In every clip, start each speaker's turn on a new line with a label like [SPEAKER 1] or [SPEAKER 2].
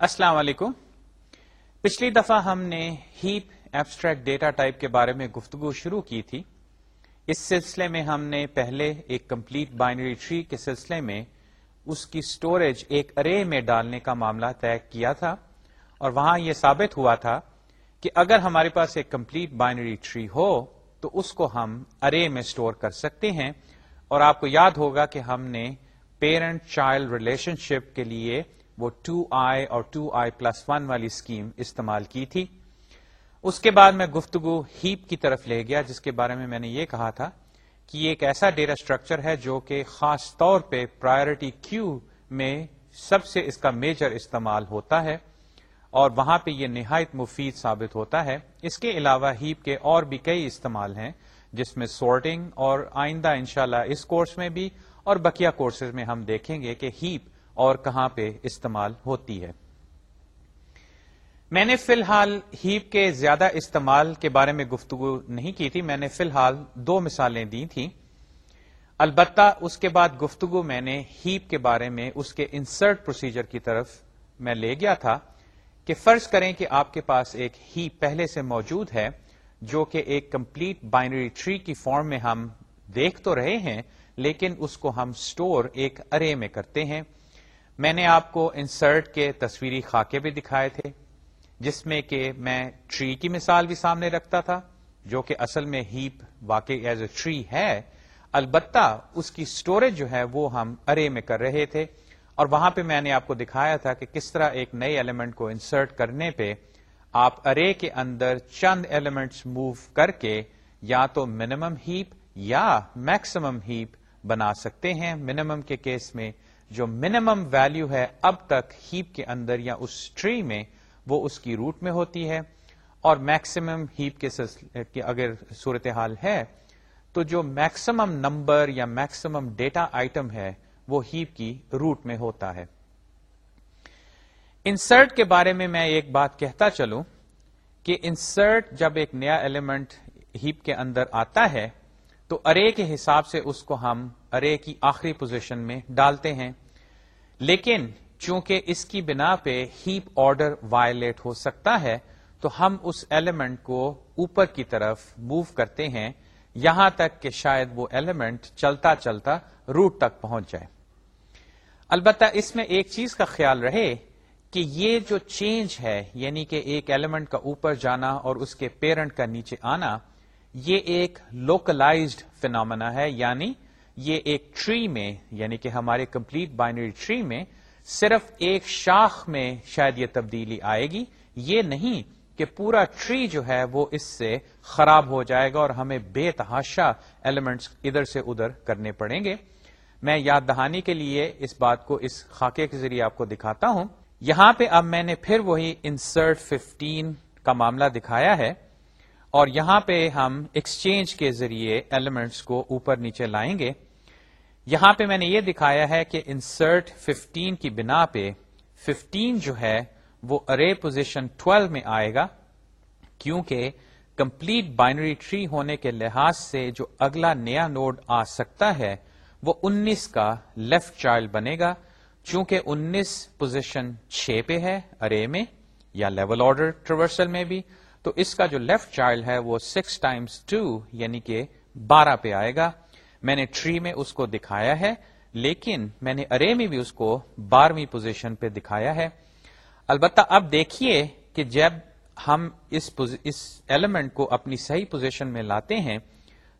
[SPEAKER 1] السلام علیکم۔ پچھلی دفعہ ہم نے ہیپ ایبسٹریکٹ ڈیٹا ٹائپ کے بارے میں گفتگو شروع کی تھی۔ اس سلسلے میں ہم نے پہلے ایک کمپلیٹ بائنری ٹری کے سلسلے میں اس کی سٹوریج ایک ارے میں ڈالنے کا معاملہ طے کیا تھا۔ اور وہاں یہ ثابت ہوا تھا کہ اگر ہمارے پاس ایک کمپلیٹ بائنری ٹری ہو تو اس کو ہم ارے میں سٹور کر سکتے ہیں۔ اور آپ کو یاد ہوگا کہ ہم نے پیرنٹ چائلڈ ریلیشن شپ کے لیے وہ ٹو آئی اور ٹو آئی پلس ون والی اسکیم استعمال کی تھی۔ اس کے بعد میں گفتگو ہیپ کی طرف لے گیا، جس کے بارے میں میں نے یہ کہا تھا کہ یہ ایک ایسا ڈیٹا اسٹرکچر ہے جو کہ خاص طور پہ پرائرٹی کیو میں سب سے اس کا میجر استعمال ہوتا ہے اور وہاں پہ یہ نہایت مفید ثابت ہوتا ہے۔ اس کے علاوہ ہیپ کے اور بھی کئی استعمال ہیں، جس میں سورٹنگ اور آئندہ انشاءاللہ اس کورس میں بھی اور بقیہ کورسز میں ہم دیکھیں گے کہ ہیپ اور کہاں پہ استعمال ہوتی ہے۔ میں نے فی الحال ہیپ کے زیادہ استعمال کے بارے میں گفتگو نہیں کی تھی، میں نے فی الحال دو مثالیں دی تھیں۔ البتہ اس کے بعد گفتگو میں نے ہیپ کے بارے میں اس کے انسرٹ پروسیجر کی طرف میں لے گیا تھا کہ فرض کریں کہ آپ کے پاس ایک ہیپ پہلے سے موجود ہے، جو کہ ایک کمپلیٹ بائنری ٹری کی فارم میں ہم دیکھ تو رہے ہیں، لیکن اس کو ہم سٹور ایک ارے میں کرتے ہیں۔ میں نے آپ کو انسرٹ کے تصویری خاکے بھی دکھائے تھے، جس میں کہ میں ٹری کی مثال بھی سامنے رکھتا تھا، جو کہ اصل میں ہیپ واقعی ایز اے ٹری ہے۔ البتہ اس کی سٹوریج جو ہے وہ ہم ارے میں کر رہے تھے۔ اور وہاں پہ میں نے آپ کو دکھایا تھا کہ کس طرح ایک نئے ایلیمنٹ کو انسرٹ کرنے پہ آپ ارے کے اندر چند ایلیمنٹس موو کر کے یا تو منیمم ہیپ یا میکسیمم ہیپ بنا سکتے ہیں۔ منیمم کے کیس میں جو منیمم ویلو ہے اب تک ہیپ کے اندر یا اس ٹری میں، وہ اس کی روٹ میں ہوتی ہے۔ اور میکسیمم ہیپ کے اگر صورتحال ہے، تو جو میکسیمم نمبر یا میکسیمم ڈیٹا آئٹم ہے، وہ ہیپ کی روٹ میں ہوتا ہے۔ انسرٹ کے بارے میں میں ایک بات کہتا چلوں کہ انسرٹ جب ایک نیا ایلیمنٹ ہیپ کے اندر آتا ہے تو ارے کے حساب سے اس کو ہم ارے کی آخری پوزیشن میں ڈالتے ہیں۔ لیکن چونکہ اس کی بنا پہ ہیپ آرڈر وائلیٹ ہو سکتا ہے، تو ہم اس ایلیمنٹ کو اوپر کی طرف موو کرتے ہیں، یہاں تک کہ شاید وہ ایلیمنٹ چلتا چلتا روٹ تک پہنچ جائے۔ البتہ اس میں ایک چیز کا خیال رہے کہ یہ جو چینج ہے یعنی کہ ایک ایلیمنٹ کا اوپر جانا اور اس کے پیرنٹ کا نیچے آنا یہ ایک لوکلائزڈ فینومنا ہے یعنی یہ ایک ٹری میں یعنی کہ ہمارے کمپلیٹ بائنری ٹری میں صرف ایک شاخ میں شاید یہ تبدیلی آئے گی۔ یہ نہیں کہ پورا ٹری جو ہے وہ اس سے خراب ہو جائے گا اور ہمیں بے تحاشا ایلیمنٹس ادھر سے ادھر کرنے پڑیں گے۔ میں یاد دہانی کے لیے اس بات کو اس خاکے کے ذریعے آپ کو دکھاتا ہوں۔ یہاں پہ اب میں نے پھر وہی انسرٹ ففٹین کا معاملہ دکھایا ہے۔ اور یہاں پہ ہم ایکسچینج کے ذریعے ایلیمنٹس کو اوپر نیچے لائیں گے۔ یہاں پہ میں نے یہ دکھایا ہے کہ انسرٹ 15 کی بنا پہ 15 جو ہے وہ ارے پوزیشن 12 میں آئے گا، کیونکہ کمپلیٹ بائنری ٹری ہونے کے لحاظ سے جو اگلا نیا نوڈ آ سکتا ہے، وہ 19 کا لیفٹ چائلڈ بنے گا، چونکہ 19 پوزیشن 6 پہ ہے ارے میں یا لیول آرڈر ٹریورسل میں بھی۔ تو اس کا جو لیفٹ چائلڈ ہے وہ 6 ٹائمس 2 یعنی کہ 12 پہ آئے گا۔ میں نے ٹری میں اس کو دکھایا ہے، لیکن میں نے ارے میں بھی اس کو بارہویں پوزیشن پہ دکھایا ہے۔ البتہ اب دیکھیے کہ جب ہم اس اس ایلیمنٹ کو اپنی صحیح پوزیشن میں لاتے ہیں،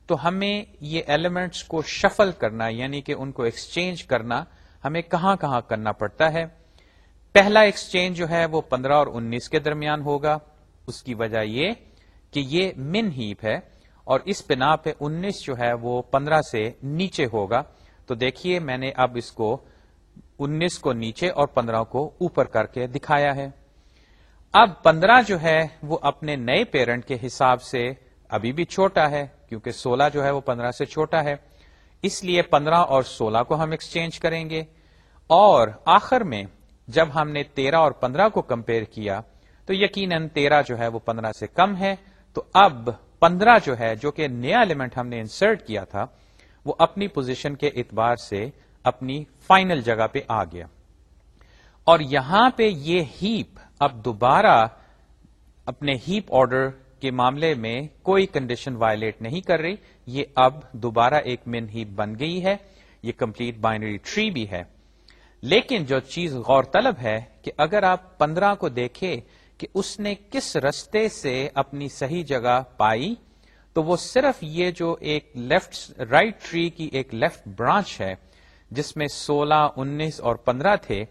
[SPEAKER 1] تو ہمیں یہ ایلیمنٹس کو شفل کرنا یعنی کہ ان کو ایکسچینج کرنا، ہمیں کہاں کہاں کرنا پڑتا ہے۔ پہلا ایکسچینج جو ہے وہ پندرہ اور انیس کے درمیان ہوگا۔ اس کی وجہ یہ کہ یہ من ہیپ ہے اور اس بنا پہ انیس جو ہے وہ پندرہ سے نیچے ہوگا۔ تو دیکھیے میں نے اب اس کو انیس کو نیچے اور پندرہ کو اوپر کر کے دکھایا ہے۔ اب پندرہ جو ہے وہ اپنے نئے پیرنٹ کے حساب سے ابھی بھی چھوٹا ہے، کیونکہ سولہ جو ہے وہ پندرہ سے چھوٹا ہے۔ اس لیے پندرہ اور سولہ کو ہم ایکسچینج کریں گے۔ اور آخر میں جب ہم نے تیرہ اور پندرہ کو کمپیئر کیا تو یقیناً تیرہ جو ہے وہ پندرہ سے کم ہے۔ تو اب پندرہ جو ہے، جو کہ نیا ایلیمنٹ ہم نے انسرٹ کیا تھا، وہ اپنی پوزیشن کے اعتبار سے اپنی فائنل جگہ پہ آ گیا۔ اور یہاں پہ یہ ہیپ اب دوبارہ اپنے ہیپ آرڈر کے معاملے میں کوئی کنڈیشن وائلیٹ نہیں کر رہی۔ یہ اب دوبارہ ایک من ہیپ بن گئی ہے۔ یہ کمپلیٹ بائنری ٹری بھی ہے۔ لیکن جو چیز غور طلب ہے کہ اگر آپ پندرہ کو دیکھیں کہ اس نے کس رستے سے اپنی صحیح جگہ پائی، تو وہ صرف یہ جو ایک لیفٹ رائٹ ٹری کی ایک لیفٹ برانچ ہے، جس میں سولہ، انیس اور پندرہ تھے،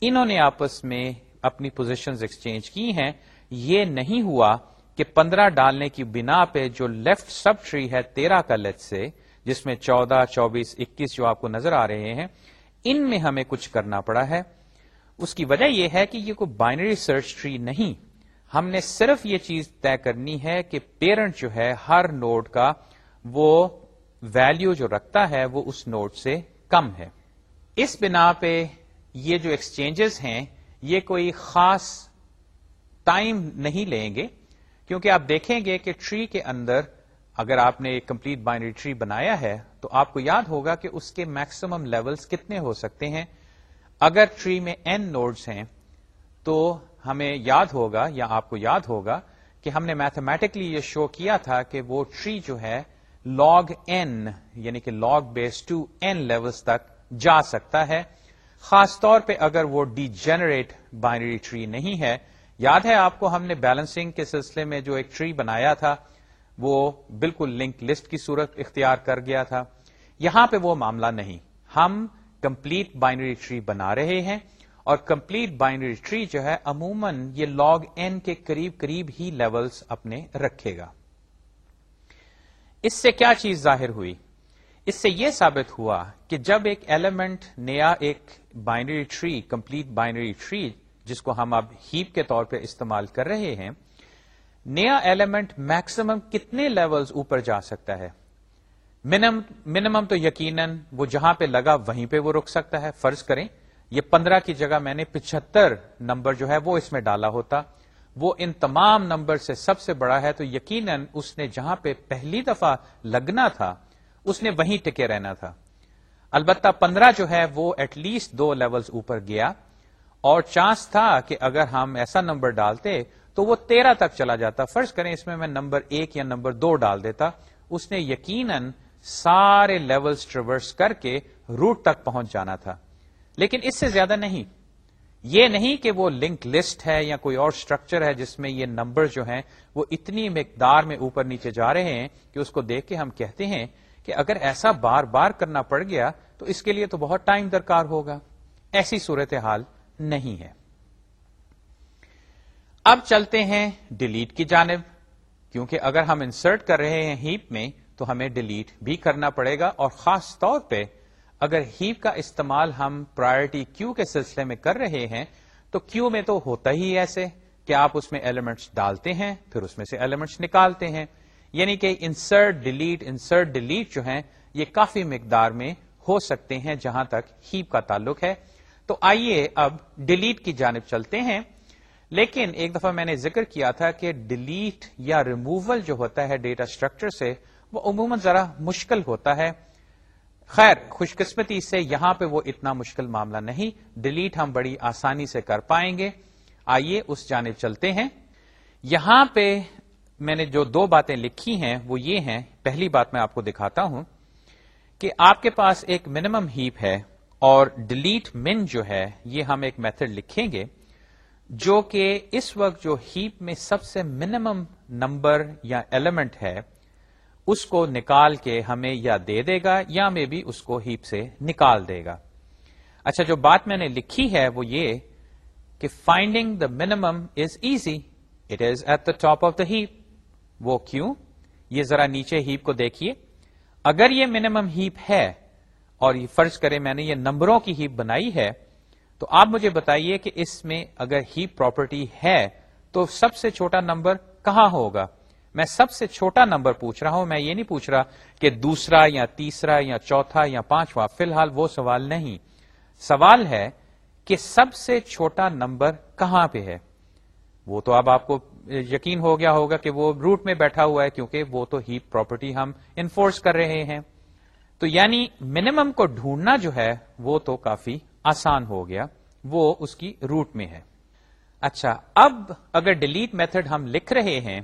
[SPEAKER 1] انہوں نے آپس میں اپنی پوزیشن ایکسچینج کی ہیں۔ یہ نہیں ہوا کہ پندرہ ڈالنے کی بنا پہ جو لیفٹ سب ٹری ہے تیرہ کا لیٹ سے، جس میں چودہ، چوبیس، اکیس جو آپ کو نظر آ رہے ہیں، ان میں ہمیں کچھ کرنا پڑا ہے۔ اس کی وجہ یہ ہے کہ یہ کوئی بائنری سرچ ٹری نہیں۔ ہم نے صرف یہ چیز طے کرنی ہے کہ پیرنٹ جو ہے، ہر نوڈ کا وہ ویلو جو رکھتا ہے، وہ اس نوڈ سے کم ہے۔ اس بنا پہ یہ جو ایکسچینجز ہیں، یہ کوئی خاص ٹائم نہیں لیں گے۔ کیونکہ آپ دیکھیں گے کہ ٹری کے اندر اگر آپ نے ایک کمپلیٹ بائنری ٹری بنایا ہے، تو آپ کو یاد ہوگا کہ اس کے میکسیمم لیولز کتنے ہو سکتے ہیں۔ اگر ٹری میں این نوڈز ہیں تو ہمیں یاد ہوگا یا آپ کو یاد ہوگا کہ ہم نے میتھمیٹکلی یہ شو کیا تھا کہ وہ ٹری جو ہے لاگ این یعنی کہ log base two n levels تک جا سکتا ہے۔ خاص طور پہ اگر وہ ڈی جنریٹ بائنری ٹری نہیں ہے، یاد ہے آپ کو ہم نے بیلنسنگ کے سلسلے میں جو ایک ٹری بنایا تھا، وہ بالکل لنک لسٹ کی صورت اختیار کر گیا تھا۔ یہاں پہ وہ معاملہ نہیں۔ ہم کمپلیٹ بائنری ٹری بنا رہے ہیں اور کمپلیٹ بائنری ٹری جو ہے عموماً یہ لاگ این کے قریب قریب ہی لیولز اپنے رکھے گا۔ اس سے کیا چیز ظاہر ہوئی؟ اس سے یہ ثابت ہوا کہ جب ایک ایلیمنٹ نیا ایک binary tree complete binary tree جس کو ہم اب ہیپ کے طور پہ استعمال کر رہے ہیں، نیا ایلیمنٹ میکسیمم کتنے لیولز اوپر جا سکتا ہے؟ منیمم تو یقیناً وہ جہاں پہ لگا وہیں پہ وہ رک سکتا ہے، فرض کریں، یہ پندرہ کی جگہ میں نے پچہتر نمبر جو ہے وہ اس میں ڈالا ہوتا۔ وہ ان تمام نمبر سے سب سے بڑا ہے تو یقیناً اس نے جہاں پہ پہلی دفعہ لگنا تھا، اس نے وہیں ٹکے رہنا تھا۔ البتہ پندرہ جو ہے وہ ایٹ لیسٹ دو لیولز اوپر گیا۔ اور چانس تھا کہ اگر ہم ایسا نمبر ڈالتے تو وہ تیرہ تک چلا جاتا۔ فرض کریں اس میں میں نمبر ایک یا نمبر دو ڈال دیتا۔ اس نے یقیناً سارے لیول ٹریورس کر کے روٹ تک پہنچ جانا تھا۔ لیکن اس سے زیادہ نہیں۔ یہ نہیں کہ وہ لنک لسٹ ہے یا کوئی اور اسٹرکچر ہے جس میں یہ نمبر جو ہیں وہ اتنی مقدار میں اوپر نیچے جا رہے ہیں کہ اس کو دیکھ کے ہم کہتے ہیں کہ اگر ایسا بار بار کرنا پڑ گیا تو اس کے لیے تو بہت ٹائم درکار ہوگا۔ ایسی صورتحال نہیں ہے۔ اب چلتے ہیں ڈیلیٹ کی جانب، کیونکہ اگر ہم انسرٹ کر رہے ہیں ہیپ میں تو ہمیں ڈیلیٹ بھی کرنا پڑے گا اور خاص طور پہ اگر ہیپ کا استعمال ہم پرائرٹی کیو کے سلسلے میں کر رہے ہیں، تو کیو میں تو ہوتا ہی ایسے کہ آپ اس میں ایلیمنٹس ڈالتے ہیں، پھر اس میں سے ایلیمنٹس نکالتے ہیں۔ یعنی کہ انسرٹ ڈیلیٹ انسرٹ ڈیلیٹ جو ہیں، یہ کافی مقدار میں ہو سکتے ہیں جہاں تک ہیپ کا تعلق ہے۔ تو آئیے اب ڈیلیٹ کی جانب چلتے ہیں۔ لیکن ایک دفعہ میں نے ذکر کیا تھا کہ ڈیلیٹ یا ریموول جو ہوتا ہے ڈیٹا اسٹرکچر سے وہ عموماً ذرا مشکل ہوتا ہے۔ خیر خوش قسمتی سے یہاں پہ وہ اتنا مشکل معاملہ نہیں۔ ڈیلیٹ ہم بڑی آسانی سے کر پائیں گے۔ آئیے اس جانب چلتے ہیں۔ یہاں پہ میں نے جو دو باتیں لکھی ہیں، وہ یہ ہیں۔ پہلی بات میں آپ کو دکھاتا ہوں کہ آپ کے پاس ایک منیمم ہیپ ہے اور ڈیلیٹ من جو ہے، یہ ہم ایک میتھڈ لکھیں گے جو کہ اس وقت جو ہیپ میں سب سے منیمم نمبر یا ایلیمنٹ ہے اس کو نکال کے ہمیں یا دے دے گا یا میں بھی اس کو ہیپ سے نکال دے گا۔ اچھا جو بات میں نے لکھی ہے وہ یہ کہ finding the minimum is easy it is at the top of the heap وہ کیوں؟ یہ ذرا نیچے ہیپ کو دیکھیے۔ اگر یہ منیمم ہیپ ہے اور یہ فرض کرے میں نے یہ نمبروں کی ہیپ بنائی ہے، تو آپ مجھے بتائیے کہ اس میں اگر ہیپ پراپرٹی ہے تو سب سے چھوٹا نمبر کہاں ہوگا؟ میں سب سے چھوٹا نمبر پوچھ رہا ہوں، میں یہ نہیں پوچھ رہا کہ دوسرا یا تیسرا یا چوتھا یا پانچواں، فی الحال وہ سوال نہیں۔ سوال ہے کہ سب سے چھوٹا نمبر کہاں پہ ہے؟ وہ تو اب آپ کو یقین ہو گیا ہوگا کہ وہ روٹ میں بیٹھا ہوا ہے، کیونکہ وہ تو ہیپ پراپرٹی ہم انفورس کر رہے ہیں۔ تو یعنی منیمم کو ڈھونڈنا جو ہے، وہ تو کافی آسان ہو گیا۔ وہ اس کی روٹ میں ہے۔ اچھا اب اگر ڈیلیٹ میتھڈ ہم لکھ رہے ہیں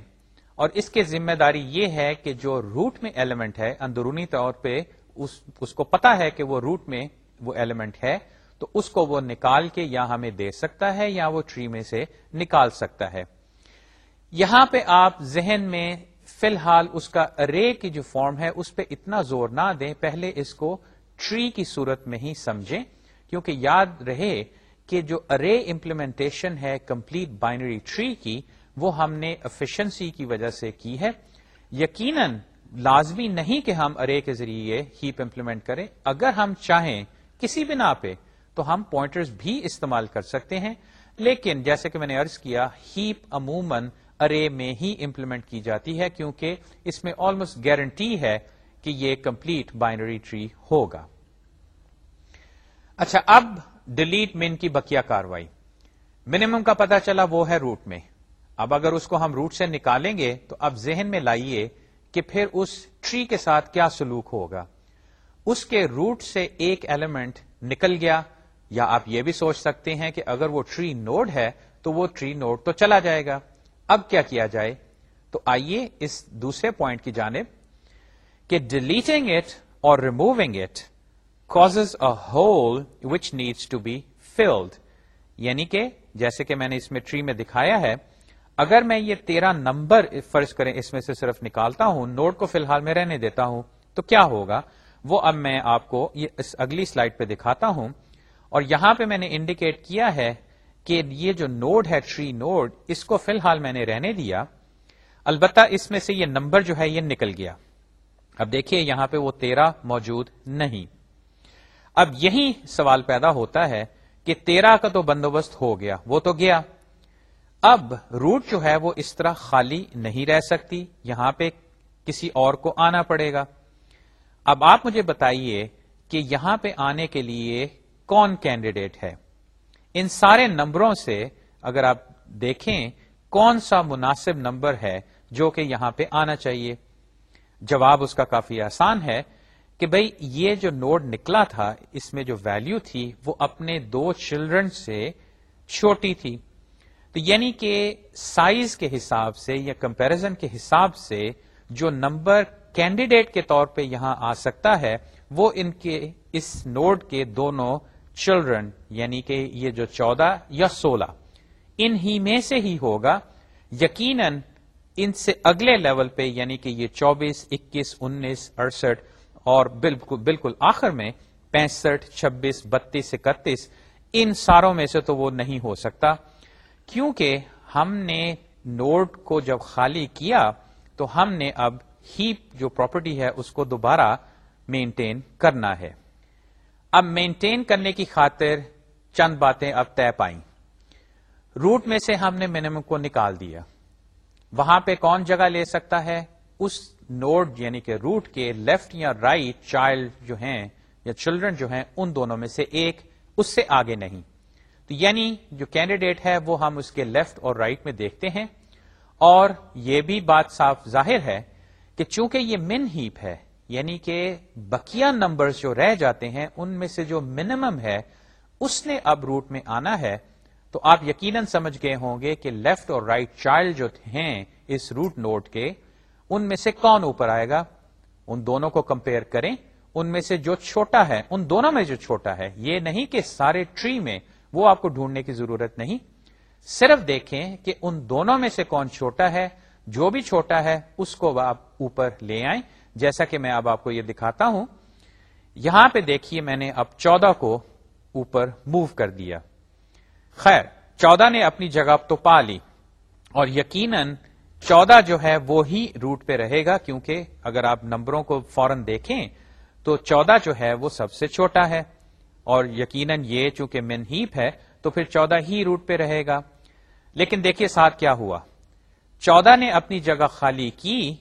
[SPEAKER 1] اور اس کے ذمہ داری یہ ہے کہ جو روٹ میں ایلیمنٹ ہے، اندرونی طور پہ اس اس کو پتا ہے کہ وہ روٹ میں وہ ایلیمنٹ ہے، تو اس کو وہ نکال کے یا ہمیں دے سکتا ہے یا وہ ٹری میں سے نکال سکتا ہے۔ یہاں پہ آپ ذہن میں فی الحال اس کا ارے کی جو فارم ہے، اس پہ اتنا زور نہ دیں، پہلے اس کو ٹری کی صورت میں ہی سمجھیں، کیونکہ یاد رہے کہ جو ارے امپلیمنٹیشن ہے کمپلیٹ بائنری ٹری کی وہ ہم نے افیشنسی کی وجہ سے کی ہے۔ یقیناً لازمی نہیں کہ ہم ارے کے ذریعے ہیپ امپلیمنٹ کریں۔ اگر ہم چاہیں کسی بنا پہ تو ہم پوائنٹرز بھی استعمال کر سکتے ہیں۔ لیکن جیسے کہ میں نے ارض کیا ہیپ عموماً ارے میں ہی امپلیمنٹ کی جاتی ہے کیونکہ اس میں آلموسٹ گارنٹی ہے کہ یہ کمپلیٹ بائنری ٹری ہوگا۔ اچھا اب ڈیلیٹ من کی بکیا کاروائی۔ منیمم کا پتا چلا وہ ہے روٹ میں۔ اب اگر اس کو ہم روٹ سے نکالیں گے تو اب ذہن میں لائیے کہ پھر اس ٹری کے ساتھ کیا سلوک ہوگا۔ اس کے روٹ سے ایک ایلیمنٹ نکل گیا، یا آپ یہ بھی سوچ سکتے ہیں کہ اگر وہ ٹری نوڈ ہے تو وہ ٹری نوڈ تو چلا جائے گا۔ اب کیا کیا جائے؟ تو آئیے اس دوسرے پوائنٹ کی جانب کہ ڈیلیٹنگ اٹ اور removing it causes a hole which needs to be filled یعنی کہ جیسے کہ میں نے اس میں ٹری میں دکھایا ہے اگر میں یہ تیرہ نمبر فرض کریں اس میں سے صرف نکالتا ہوں، نوٹ کو فی الحال میں رہنے دیتا ہوں، تو کیا ہوگا؟ وہ اب میں آپ کو یہ اس اگلی سلائڈ پہ دکھاتا ہوں۔ اور یہاں پہ میں نے انڈیکیٹ کیا ہے کہ یہ جو نوڈ ہے، ٹری نوڈ اس کو فی الحال میں نے رہنے دیا۔ البتہ اس میں سے یہ نمبر جو ہے، یہ نکل گیا۔ اب دیکھیے یہاں پہ وہ تیرہ موجود نہیں۔ اب یہی سوال پیدا ہوتا ہے کہ تیرہ کا تو بندوبست ہو گیا، وہ تو گیا۔ اب روٹ جو ہے وہ اس طرح خالی نہیں رہ سکتی، یہاں پہ کسی اور کو آنا پڑے گا۔ اب آپ مجھے بتائیے کہ یہاں پہ آنے کے لیے کون کینڈیڈیٹ ہے؟ ان سارے نمبروں سے اگر آپ دیکھیں، کون سا مناسب نمبر ہے جو کہ یہاں پہ آنا چاہیے؟ جواب اس کا کافی آسان ہے کہ بھائی یہ جو نوڈ نکلا تھا، اس میں جو ویلو تھی، وہ اپنے دو چلڈرن سے چھوٹی تھی۔ تو یعنی کہ سائز کے حساب سے یا کمپیرزن کے حساب سے جو نمبر کینڈیڈیٹ کے طور پہ یہاں آ سکتا ہے، وہ ان کے اس نوڈ کے دونوں چلڈرن یعنی کہ یہ جو چودہ یا سولہ، ان ہی میں سے ہی ہوگا۔ یقیناً ان سے اگلے لیول پہ یعنی کہ یہ چوبیس، اکیس، انیس، اڑسٹھ اور بالکل بالکل آخر میں پینسٹھ، چھبیس، بتیس، اکتیس، ان ساروں میں سے تو وہ نہیں ہو سکتا۔ کیونکہ ہم نے نوٹ کو جب خالی کیا تو ہم نے اب ہیپ جو پراپرٹی ہے اس کو دوبارہ مینٹین کرنا ہے۔ اب مینٹین کرنے کی خاطر چند باتیں اب طے پائیں۔ روٹ میں سے ہم نے منیمم کو نکال دیا۔ وہاں پہ کون جگہ لے سکتا ہے؟ اس نوڈ یعنی کہ روٹ کے لیفٹ یا رائٹ right چائلڈ جو ہیں یا چلڈرن جو ہیں، ان دونوں میں سے ایک، اس سے آگے نہیں۔ تو یعنی جو کینڈیڈیٹ ہے وہ ہم اس کے لیفٹ اور رائٹ right میں دیکھتے ہیں اور یہ بھی بات صاف ظاہر ہے کہ چونکہ یہ من ہیپ ہے یعنی کہ بکیا نمبر جو رہ جاتے ہیں، ان میں سے جو منیمم ہے، اس نے اب روٹ میں آنا ہے۔ تو آپ یقیناً سمجھ گئے ہوں گے کہ لیفٹ اور رائٹ right چائلڈ جو ہیں اس روٹ نوٹ کے، ان میں سے کون اوپر آئے گا؟ ان دونوں کو کمپیئر کریں۔ ان میں سے جو چھوٹا ہے، ان دونوں میں جو چھوٹا ہے، یہ نہیں کہ سارے ٹری میں وہ آپ کو ڈھونڈنے کی ضرورت نہیں۔ صرف دیکھیں کہ ان دونوں میں سے کون چھوٹا ہے۔ جو بھی چھوٹا ہے، اس کو آپ اوپر لے آئیں۔ جیسا کہ میں اب آپ کو یہ دکھاتا ہوں۔ یہاں پہ دیکھیے میں نے اب چودہ کو اوپر موو کر دیا۔ خیر، چودہ نے اپنی جگہ تو پا لی۔ اور یقیناً چودہ جو ہے، وہ ہی روٹ پہ رہے گا۔ کیونکہ اگر آپ نمبروں کو فوراً دیکھیں، تو چودہ جو ہے، وہ سب سے چھوٹا ہے۔ اور یقیناً یہ چونکہ من ہیپ ہے، تو پھر چودہ ہی روٹ پہ رہے گا۔ لیکن دیکھیے ساتھ کیا ہوا۔ چودہ نے اپنی جگہ خالی کی،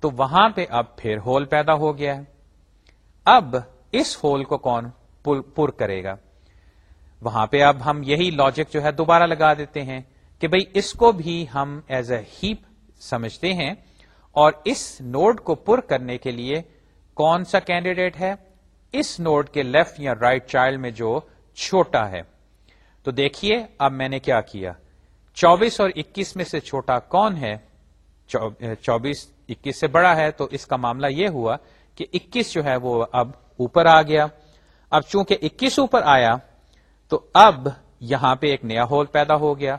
[SPEAKER 1] تو وہاں پہ اب پھر ہول پیدا ہو گیا ہے۔ اب اس ہول کو کون پر کرے گا؟ وہاں پہ اب ہم یہی لاجک جو ہے دوبارہ لگا دیتے ہیں کہ بھئی اس کو بھی ہم ایز اے ہیپ سمجھتے ہیں۔ اور اس نوڈ کو پر کرنے کے لیے کون سا کینڈیڈیٹ ہے؟ اس نوڈ کے لیفٹ یا رائٹ right چائلڈ میں جو چھوٹا ہے۔ تو دیکھیے اب میں نے کیا کیا۔ چوبیس اور اکیس میں سے چھوٹا کون ہے؟ چوبیس، اکیس سے بڑا ہے۔ تو اس کا معاملہ یہ ہوا کہ اکیس جو ہے وہ اب اوپر آ گیا۔ اب چونکہ اکیس اوپر آیا، تو اب یہاں پہ ایک نیا ہول پیدا ہو گیا۔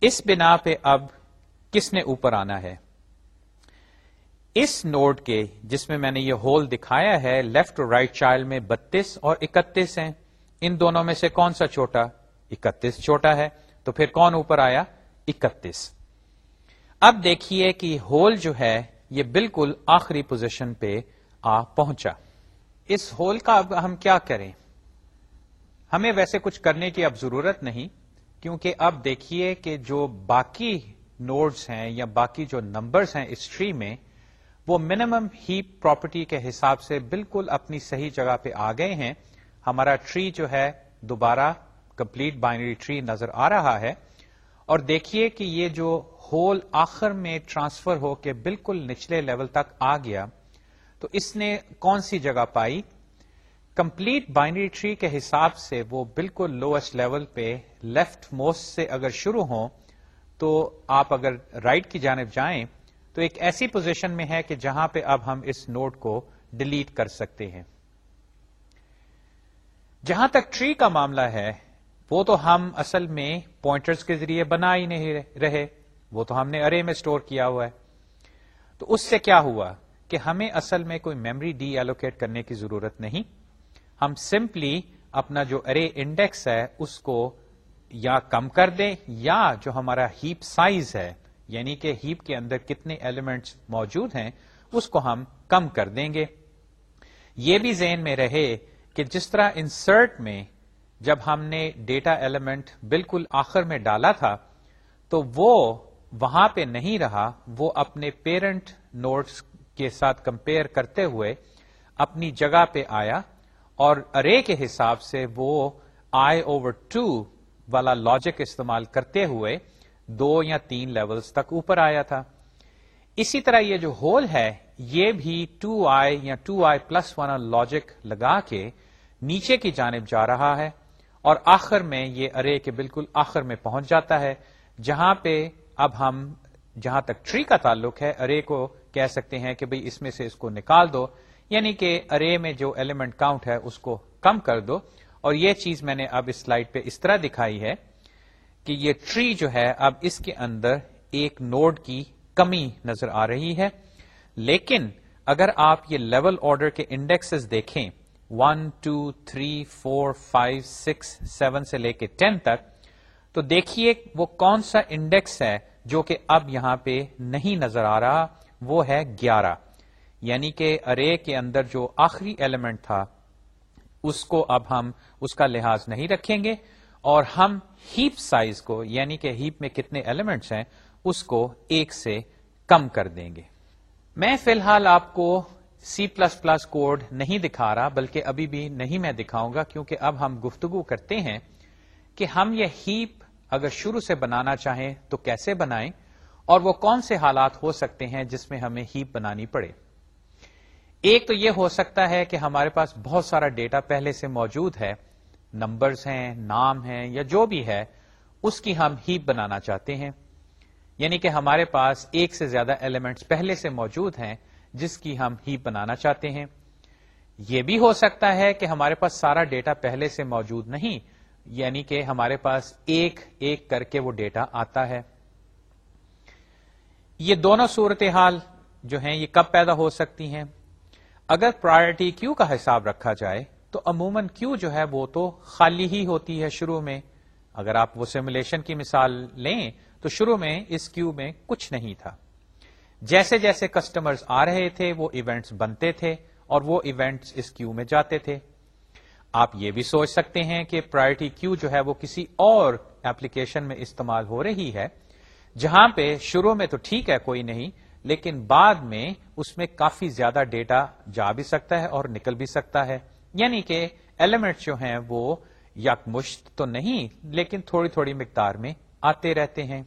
[SPEAKER 1] اس بنا پہ اب کس نے اوپر آنا ہے؟ اس نوڈ کے جس میں میں نے یہ ہول دکھایا ہے لیفٹ اور رائٹ چائلڈ میں بتیس اور اکتیس ہیں۔ ان دونوں میں سے کون سا چھوٹا؟ اکتیس چھوٹا ہے۔ تو پھر کون اوپر آیا؟ اکتیس۔ اب دیکھیے کہ ہول جو ہے، یہ بالکل آخری پوزیشن پہ آ پہنچا۔ اس ہول کا اب ہم کیا کریں؟ ہمیں ویسے کچھ کرنے کی اب ضرورت نہیں، کیونکہ اب دیکھیے کہ جو باقی نوڈز ہیں یا باقی جو نمبرز ہیں اس ٹری میں وہ منیمم ہیپ پراپرٹی کے حساب سے بالکل اپنی صحیح جگہ پہ آ گئے ہیں۔ ہمارا ٹری جو ہے دوبارہ کمپلیٹ بائنری ٹری نظر آ رہا ہے۔ اور دیکھیے کہ یہ جو ہول آخر میں ٹرانسفر ہو کے بالکل نچلے لیول تک آ گیا۔ تو اس نے کون سی جگہ پائی؟ کمپلیٹ بائنری ٹری کے حساب سے وہ بالکل لوئسٹ لیول پہ لیفٹ موسٹ سے اگر شروع ہوں تو آپ اگر رائٹ right کی جانب جائیں تو ایک ایسی پوزیشن میں ہے کہ جہاں پہ اب ہم اس نوٹ کو ڈیلیٹ کر سکتے ہیں۔ جہاں تک ٹری کا معاملہ ہے، وہ تو ہم اصل میں پوائنٹرز کے ذریعے بنا ہی نہیں رہے۔ وہ تو ہم نے ارے میں سٹور کیا ہوا ہے۔ تو اس سے کیا ہوا کہ ہمیں اصل میں کوئی میمری ڈی ایلوکیٹ کرنے کی ضرورت نہیں۔ ہم سمپلی اپنا جو ارے انڈیکس ہے، اس کو یا کم کر دیں یا جو ہمارا ہیپ سائز ہے یعنی کہ ہیپ کے اندر کتنے ایلیمنٹس موجود ہیں، اس کو ہم کم کر دیں گے۔ یہ بھی ذہن میں رہے کہ جس طرح انسرٹ میں جب ہم نے ڈیٹا ایلیمنٹ بالکل آخر میں ڈالا تھا، تو وہ وہاں پہ نہیں رہا، وہ اپنے پیرنٹ نوٹس کے ساتھ کمپیئر کرتے ہوئے اپنی جگہ پہ آیا اور ارے کے حساب سے وہ آئی اوور ٹو والا لاجک استعمال کرتے ہوئے دو یا تین لیولز تک اوپر آیا تھا۔ اسی طرح یہ جو ہول ہے، یہ بھی ٹو آئی یا two i plus one logic لگا کے نیچے کی جانب جا رہا ہے اور آخر میں یہ ارے کے بالکل آخر میں پہنچ جاتا ہے، جہاں پہ اب ہم جہاں تک ٹری کا تعلق ہے ارے کو کہہ سکتے ہیں کہ بھئی اس میں سے اس کو نکال دو۔ یعنی کہ ارے میں جو ایلیمنٹ کاؤنٹ ہے، اس کو کم کر دو۔ اور یہ چیز میں نے اب اس سلائڈ پہ اس طرح دکھائی ہے۔ کہ یہ ٹری جو ہے اب اس کے اندر ایک نوڈ کی کمی نظر آ رہی ہے۔ لیکن اگر آپ یہ لیول آرڈر کے انڈیکسز دیکھیں، one, two, three, four, five, six, seven سے لے کے ٹین تک، تو دیکھیے وہ کون سا انڈیکس ہے جو کہ اب یہاں پہ نہیں نظر آ رہا، وہ ہے گیارہ۔ یعنی کہ ارے کے اندر جو آخری ایلیمنٹ تھا، اس کو اب ہم اس کا لحاظ نہیں رکھیں گے۔ اور ہم ہیپ سائز کو یعنی کہ ہیپ میں کتنے ایلیمنٹس ہیں، اس کو ایک سے کم کر دیں گے۔ میں فی الحال آپ کو سی پلس پلس کوڈ نہیں دکھا رہا، بلکہ ابھی بھی نہیں میں دکھاؤں گا، کیونکہ اب ہم گفتگو کرتے ہیں کہ ہم یہ ہیپ اگر شروع سے بنانا چاہیں تو کیسے بنائیں، اور وہ کون سے حالات ہو سکتے ہیں جس میں ہمیں ہیپ بنانی پڑے۔ ایک تو یہ ہو سکتا ہے کہ ہمارے پاس بہت سارا ڈیٹا پہلے سے موجود ہے نمبرز ہیں، نام ہیں یا جو بھی ہے، اس کی ہم ہیپ بنانا چاہتے ہیں۔ یعنی کہ ہمارے پاس ایک سے زیادہ ایلیمنٹس پہلے سے موجود ہیں، جس کی ہم ہیپ بنانا چاہتے ہیں۔ یہ بھی ہو سکتا ہے کہ ہمارے پاس سارا ڈیٹا پہلے سے موجود نہیں یعنی کہ ہمارے پاس ایک ایک کر کے وہ ڈیٹا آتا ہے۔ یہ دونوں صورتحال جو ہیں، یہ کب پیدا ہو سکتی ہیں؟ اگر پرائرٹی کیو کا حساب رکھا جائے تو عموماً کیو جو ہے وہ تو خالی ہی ہوتی ہے شروع میں؟ اگر آپ وہ سیمولیشن کی مثال لیں، تو شروع میں اس کیو میں کچھ نہیں تھا۔ جیسے جیسے کسٹمرز آ رہے تھے، وہ ایونٹس بنتے تھے اور وہ ایونٹس اس کیو میں جاتے تھے۔ آپ یہ بھی سوچ سکتے ہیں کہ پرائرٹی کیو جو ہے وہ کسی اور ایپلیکیشن میں استعمال ہو رہی ہے۔ جہاں پہ شروع میں تو ٹھیک ہے، کوئی نہیں، لیکن بعد میں اس میں کافی زیادہ ڈیٹا جا بھی سکتا ہے اور نکل بھی سکتا ہے۔ یعنی کہ ایلیمنٹ جو ہیں وہ یکمشت تو نہیں، لیکن تھوڑی تھوڑی مقدار میں آتے رہتے ہیں۔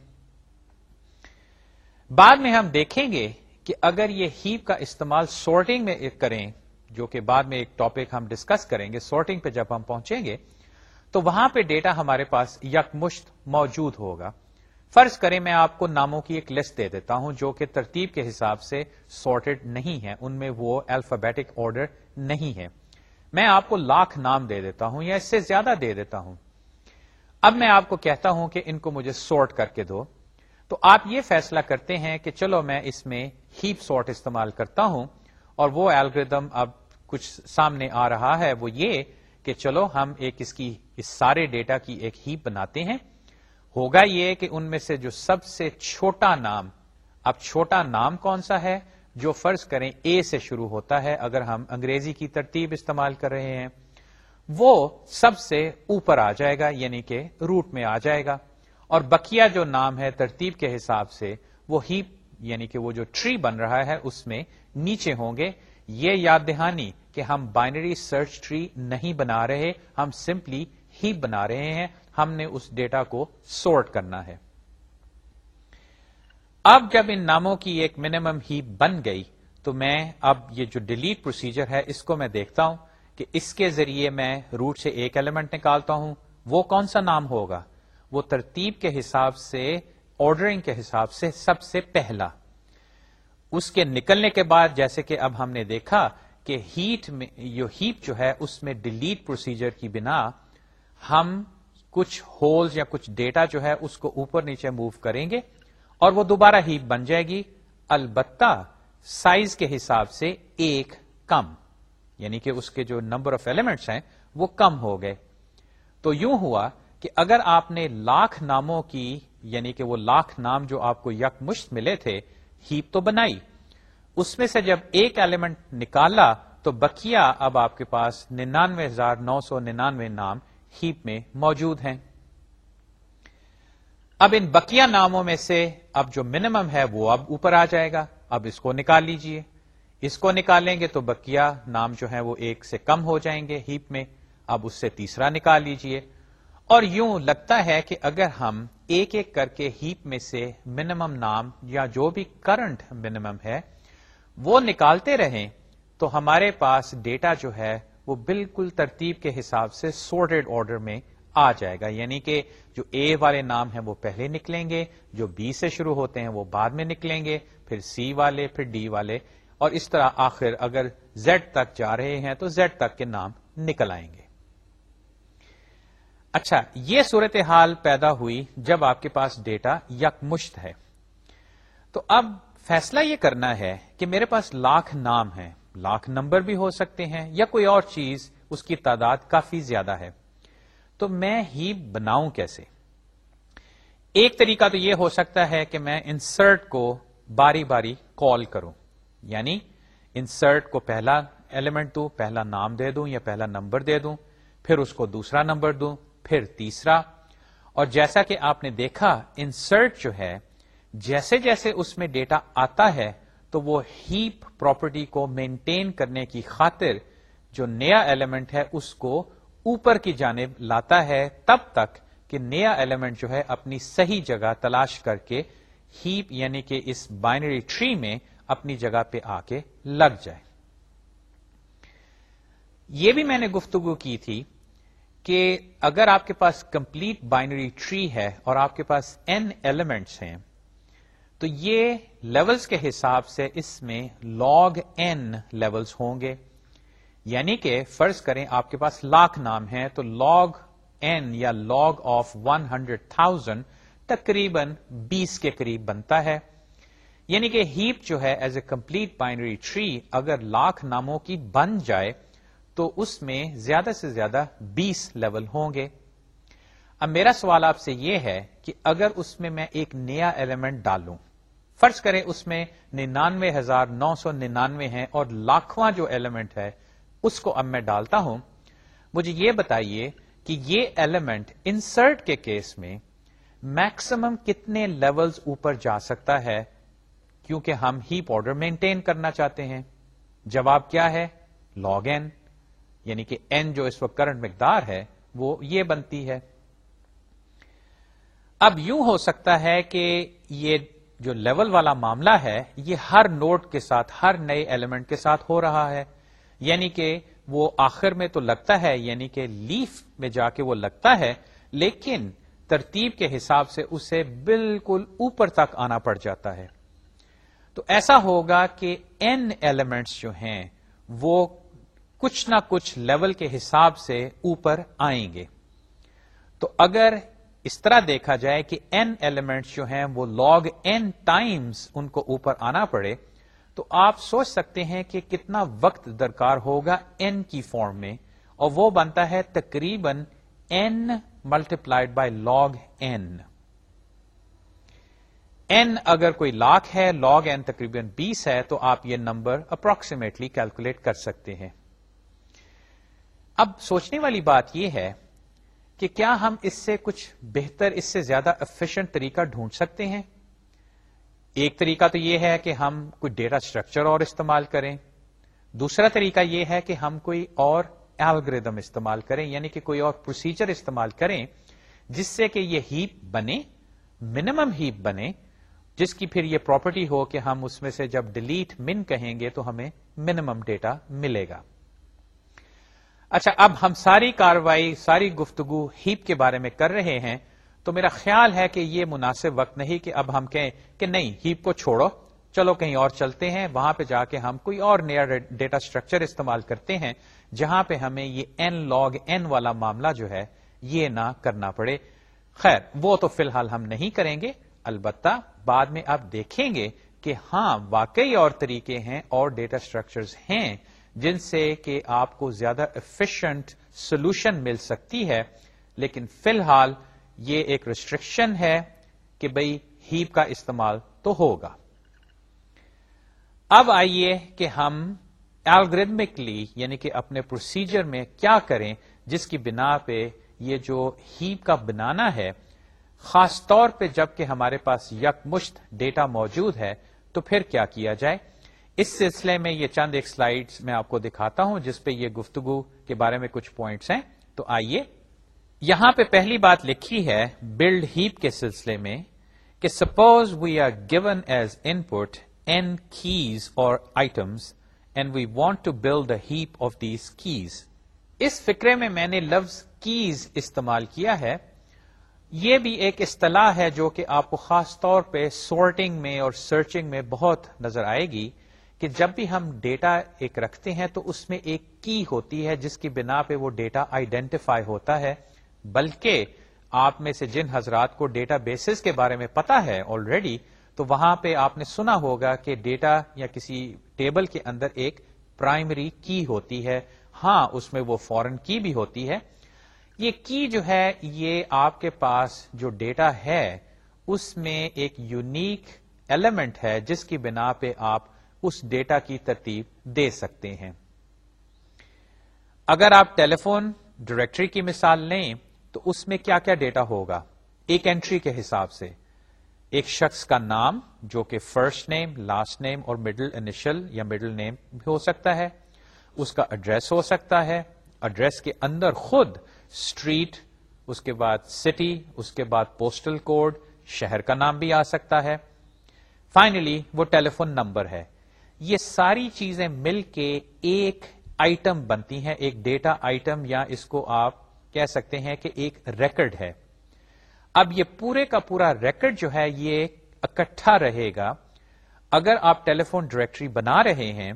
[SPEAKER 1] بعد میں ہم دیکھیں گے کہ اگر یہ ہیپ کا استعمال سورٹنگ میں کریں، جو کہ بعد میں ایک ٹاپک ہم ڈسکس کریں گے سورٹنگ پہ جب ہم پہنچیں گے، تو وہاں پہ ڈیٹا ہمارے پاس یکمشت موجود ہوگا۔ فرض کریں میں آپ کو ناموں کی ایک لسٹ دے دیتا ہوں، جو کہ ترتیب کے حساب سے سارٹیڈ نہیں ہے ان میں وہ الفابیٹک آرڈر نہیں ہے میں آپ کو لاکھ نام دے دیتا ہوں یا اس سے زیادہ دے دیتا ہوں۔ اب میں آپ کو کہتا ہوں کہ ان کو مجھے سارٹ کر کے دو۔ تو آپ یہ فیصلہ کرتے ہیں کہ چلو میں اس میں ہیپ سارٹ استعمال کرتا ہوں اور وہ الگریدم اب کچھ سامنے آ رہا ہے۔ وہ یہ کہ چلو ہم ایک اس کی اس سارے ڈیٹا کی ایک ہیپ بناتے ہیں۔ ہوگا یہ کہ ان میں سے جو سب سے چھوٹا نام، اب چھوٹا نام کون سا ہے؟ جو فرض کریں اے سے شروع ہوتا ہے، اگر ہم انگریزی کی ترتیب استعمال کر رہے ہیں، وہ سب سے اوپر آ جائے گا یعنی کہ روٹ میں آ جائے گا۔ اور بکیا جو نام ہے ترتیب کے حساب سے، وہ ہیپ یعنی کہ وہ جو ٹری بن رہا ہے، اس میں نیچے ہوں گے۔ یہ یاد دہانی کہ ہم بائنری سرچ ٹری نہیں بنا رہے، ہم سمپلی ہیپ بنا رہے ہیں۔ ہم نے اس ڈیٹا کو سورٹ کرنا ہے۔ اب جب ان ناموں کی ایک منیمم ہیپ بن گئی تو میں اب یہ جو ڈیلیٹ پروسیجر ہے، اس کو میں دیکھتا ہوں کہ اس کے ذریعے میں روٹ سے ایک ایلیمنٹ نکالتا ہوں۔ وہ کون سا نام ہوگا؟ وہ ترتیب کے حساب سے آرڈرنگ کے حساب سے سب سے پہلا۔ اس کے نکلنے کے بعد جیسے کہ اب ہم نے دیکھا کہ ہیٹ میں جو ہیپ جو ہے، اس میں ڈیلیٹ پروسیجر کی بنا ہم کچھ ہولز یا کچھ ڈیٹا جو ہے، اس کو اوپر نیچے موو کریں گے۔ اور وہ دوبارہ ہیپ بن جائے گی۔ البتہ سائز کے حساب سے ایک کم یعنی کہ اس کے جو نمبر آف ایلیمنٹس ہیں وہ کم ہو گئے۔ تو یوں ہوا کہ اگر آپ نے لاکھ ناموں کی یعنی کہ وہ لاکھ نام جو آپ کو یک مشت ملے تھے، ہیپ تو بنائی۔ اس میں سے جب ایک ایلیمنٹ نکالا تو بکیا اب آپ کے پاس ننانوے ہزار نو سو ننانوے نام ہیپ میں موجود ہیں۔ اب ان بکیا ناموں میں سے اب جو منیمم ہے وہ اب اوپر آ جائے گا۔ اب اس کو نکال لیجیے۔ اس کو نکالیں گے تو بکیا نام جو ہے وہ ایک سے کم ہو جائیں گے ہیپ میں۔ اب اس سے تیسرا نکال لیجیے۔ اور یوں لگتا ہے کہ اگر ہم ایک ایک کر کے ہیپ میں سے منیمم نام یا جو بھی کرنٹ منیمم ہے وہ نکالتے رہیں تو ہمارے پاس ڈیٹا جو ہے وہ بالکل ترتیب کے حساب سے سورٹڈ آرڈر میں آ جائے گا۔ یعنی کہ جو اے والے نام ہیں وہ پہلے نکلیں گے، جو بی سے شروع ہوتے ہیں وہ بعد میں نکلیں گے، پھر سی والے، پھر ڈی والے۔ اور اس طرح آخر اگر زیڈ تک جا رہے ہیں تو زیڈ تک کے نام نکل آئیں گے۔ اچھا یہ صورتحال پیدا ہوئی جب آپ کے پاس ڈیٹا یک مشت ہے۔ تو اب فیصلہ یہ کرنا ہے کہ میرے پاس لاکھ نام ہیں، لاکھ نمبر بھی ہو سکتے ہیں یا کوئی اور چیز، اس کی تعداد کافی زیادہ ہے۔ تو میں ہی بناؤں کیسے؟ ایک طریقہ تو یہ ہو سکتا ہے کہ میں انسرٹ کو باری باری کال کروں یعنی انسرٹ کو پہلا ایلیمنٹ دوں، پہلا نام دے دوں یا پہلا نمبر دے دوں، پھر اس کو دوسرا نمبر دوں، پھر تیسرا۔ اور جیسا کہ آپ نے دیکھا انسرٹ جو ہے، جیسے جیسے اس میں ڈیٹا آتا ہے، تو وہ ہیپ پراپرٹی کو مینٹین کرنے کی خاطر جو نیا ایلیمنٹ ہے، اس کو اوپر کی جانب لاتا ہے، تب تک کہ نیا ایلیمنٹ جو ہے اپنی صحیح جگہ تلاش کر کے ہیپ یعنی کہ اس بائنری ٹری میں اپنی جگہ پہ آ کے لگ جائے۔ یہ بھی میں نے گفتگو کی تھی کہ اگر آپ کے پاس کمپلیٹ بائنری ٹری ہے اور آپ کے پاس این ایلیمنٹس ہیں، تو یہ لیولز کے حساب سے اس میں لاگ این لیولز ہوں گے۔ یعنی کہ فرض کریں آپ کے پاس لاکھ نام ہے تو لاگ این یا log of one hundred thousand تقریباً بیس کے قریب بنتا ہے۔ یعنی کہ ہیپ جو ہے as a complete binary tree اگر لاکھ ناموں کی بن جائے تو اس میں زیادہ سے زیادہ بیس لیول ہوں گے۔ اب میرا سوال آپ سے یہ ہے کہ اگر اس میں میں ایک نیا ایلیمنٹ ڈالوں، فرض کریں اس میں ننانوے ہزار نو سو ننانوے ہیں اور لاکھواں جو ایلیمنٹ ہے اس کو اب میں ڈالتا ہوں۔ مجھے یہ بتائیے کہ یہ ایلیمنٹ انسرٹ کے کیس میں میکسیمم کتنے لیولز اوپر جا سکتا ہے، کیونکہ ہم ہیپ آرڈر مینٹین کرنا چاہتے ہیں۔ جواب کیا ہے؟ لاگ این یعنی کہ این جو اس وقت کرنٹ مقدار ہے، وہ یہ بنتی ہے۔ اب یوں ہو سکتا ہے کہ یہ جو لیول والا معاملہ ہے، یہ ہر نوٹ کے ساتھ، ہر نئے ایلیمنٹ کے ساتھ ہو رہا ہے۔ یعنی کہ وہ آخر میں تو لگتا ہے یعنی کہ لیف میں جا کے وہ لگتا ہے، لیکن ترتیب کے حساب سے اسے بالکل اوپر تک آنا پڑ جاتا ہے۔ تو ایسا ہوگا کہ این ایلیمنٹس جو ہیں، وہ کچھ نہ کچھ لیول کے حساب سے اوپر آئیں گے۔ تو اگر اس طرح دیکھا جائے کہ این ایلیمنٹس جو ہیں، وہ لاگ این ٹائمز ان کو اوپر آنا پڑے تو آپ سوچ سکتے ہیں کہ کتنا وقت درکار ہوگا این کی فارم میں، اور وہ بنتا ہے تقریباً n multiplied by log n n اگر کوئی لاکھ ہے لاگ این تقریباً بیس ہے، تو آپ یہ نمبر اپروکسیمیٹلی کیلکولیٹ کر سکتے ہیں۔ اب سوچنے والی بات یہ ہے کہ کیا ہم اس سے کچھ بہتر، اس سے زیادہ افیشنٹ طریقہ ڈھونڈ سکتے ہیں؟ ایک طریقہ تو یہ ہے کہ ہم کوئی ڈیٹا اسٹرکچر اور استعمال کریں۔ دوسرا طریقہ یہ ہے کہ ہم کوئی اور الگریدم استعمال کریں یعنی کہ کوئی اور پروسیجر استعمال کریں، جس سے کہ یہ ہیپ بنے منیمم ہیپ بنے، جس کی پھر یہ پراپرٹی ہو کہ ہم اس میں سے جب ڈیلیٹ من کہیں گے تو ہمیں منیمم ڈیٹا ملے گا۔ اچھا اب ہم ساری کاروائی، ساری گفتگو ہیپ کے بارے میں کر رہے ہیں۔ تو میرا خیال ہے کہ یہ مناسب وقت نہیں کہ اب ہم کہیں کہ نہیں، ہیپ کو چھوڑو۔ چلو کہیں اور چلتے ہیں، وہاں پہ جا کے ہم کوئی اور نیا ڈیٹا اسٹرکچر استعمال کرتے ہیں، جہاں پہ ہمیں یہ این لاگ این والا معاملہ جو ہے، یہ نہ کرنا پڑے۔ خیر، وہ تو فی الحال ہم نہیں کریں گے۔ البتہ بعد میں آپ دیکھیں گے کہ ہاں واقعی اور طریقے ہیں اور ڈیٹا اسٹرکچرز ہیں جن سے کہ آپ کو زیادہ افیشنٹ سولوشن مل سکتی ہے۔ لیکن فی الحال یہ ایک ریسٹرکشن ہے کہ بھئی ہیپ کا استعمال تو ہوگا۔ اب آئیے کہ ہم الگریدمکلی یعنی کہ اپنے پروسیجر میں کیا کریں جس کی بنا پہ یہ جو ہیپ کا بنانا ہے، خاص طور پہ جبکہ ہمارے پاس یک مشت ڈیٹا موجود ہے، تو پھر کیا کیا جائے؟ اس سلسلے میں یہ چند ایک سلائڈ میں آپ کو دکھاتا ہوں جس پہ یہ گفتگو کے بارے میں کچھ پوائنٹس ہیں۔ تو آئیے یہاں پہ پہلی بات لکھی ہے بلڈ ہیپ کے سلسلے میں کہ suppose we are given as input n keys اور items and we want to build the heap of these keys اس فکرے میں میں نے لفظ کیز استعمال کیا ہے۔ یہ بھی ایک اصطلاح ہے جو کہ آپ کو خاص طور پہ سورٹنگ میں اور سرچنگ میں بہت نظر آئے گی کہ جب بھی ہم ڈیٹا ایک رکھتے ہیں تو اس میں ایک کی ہوتی ہے جس کی بنا پہ وہ ڈیٹا آئیڈینٹیفائی ہوتا ہے۔ بلکہ آپ میں سے جن حضرات کو ڈیٹا بیسز کے بارے میں پتا ہے آلریڈی تو وہاں پہ آپ نے سنا ہوگا کہ ڈیٹا یا کسی ٹیبل کے اندر ایک پرائمری کی ہوتی ہے۔ ہاں اس میں وہ فورن کی بھی ہوتی ہے۔ یہ کی جو ہے، یہ آپ کے پاس جو ڈیٹا ہے، اس میں ایک یونیک ایلیمنٹ ہے، جس کی بنا پہ آپ اس ڈیٹا کی ترتیب دے سکتے ہیں۔ اگر آپ ٹیلی فون ڈائریکٹری کی مثال لیں تو اس میں کیا کیا ڈیٹا ہوگا؟ ایک انٹری کے حساب سے۔ ایک شخص کا نام جو کہ فرسٹ نیم لاسٹ نیم اور مڈل انیشل یا مڈل نیم بھی ہو سکتا ہے۔ اس کا ایڈریس ہو سکتا ہے۔ ایڈریس کے اندر خود اسٹریٹ اس کے بعد سٹی اس کے بعد پوسٹل کوڈ شہر کا نام بھی آ سکتا ہے۔ فائنلی وہ ٹیلی فون نمبر ہے۔ یہ ساری چیزیں مل کے ایک آئٹم بنتی ہیں، ایک ڈیٹا آئٹم یا اس کو آپ کہہ سکتے ہیں کہ ایک ریکڈ ہے۔ اب یہ پورے کا پورا ریکڈ جو ہے یہ اکٹھا رہے گا۔ اگر آپ ٹیلی فون ڈائریکٹری بنا رہے ہیں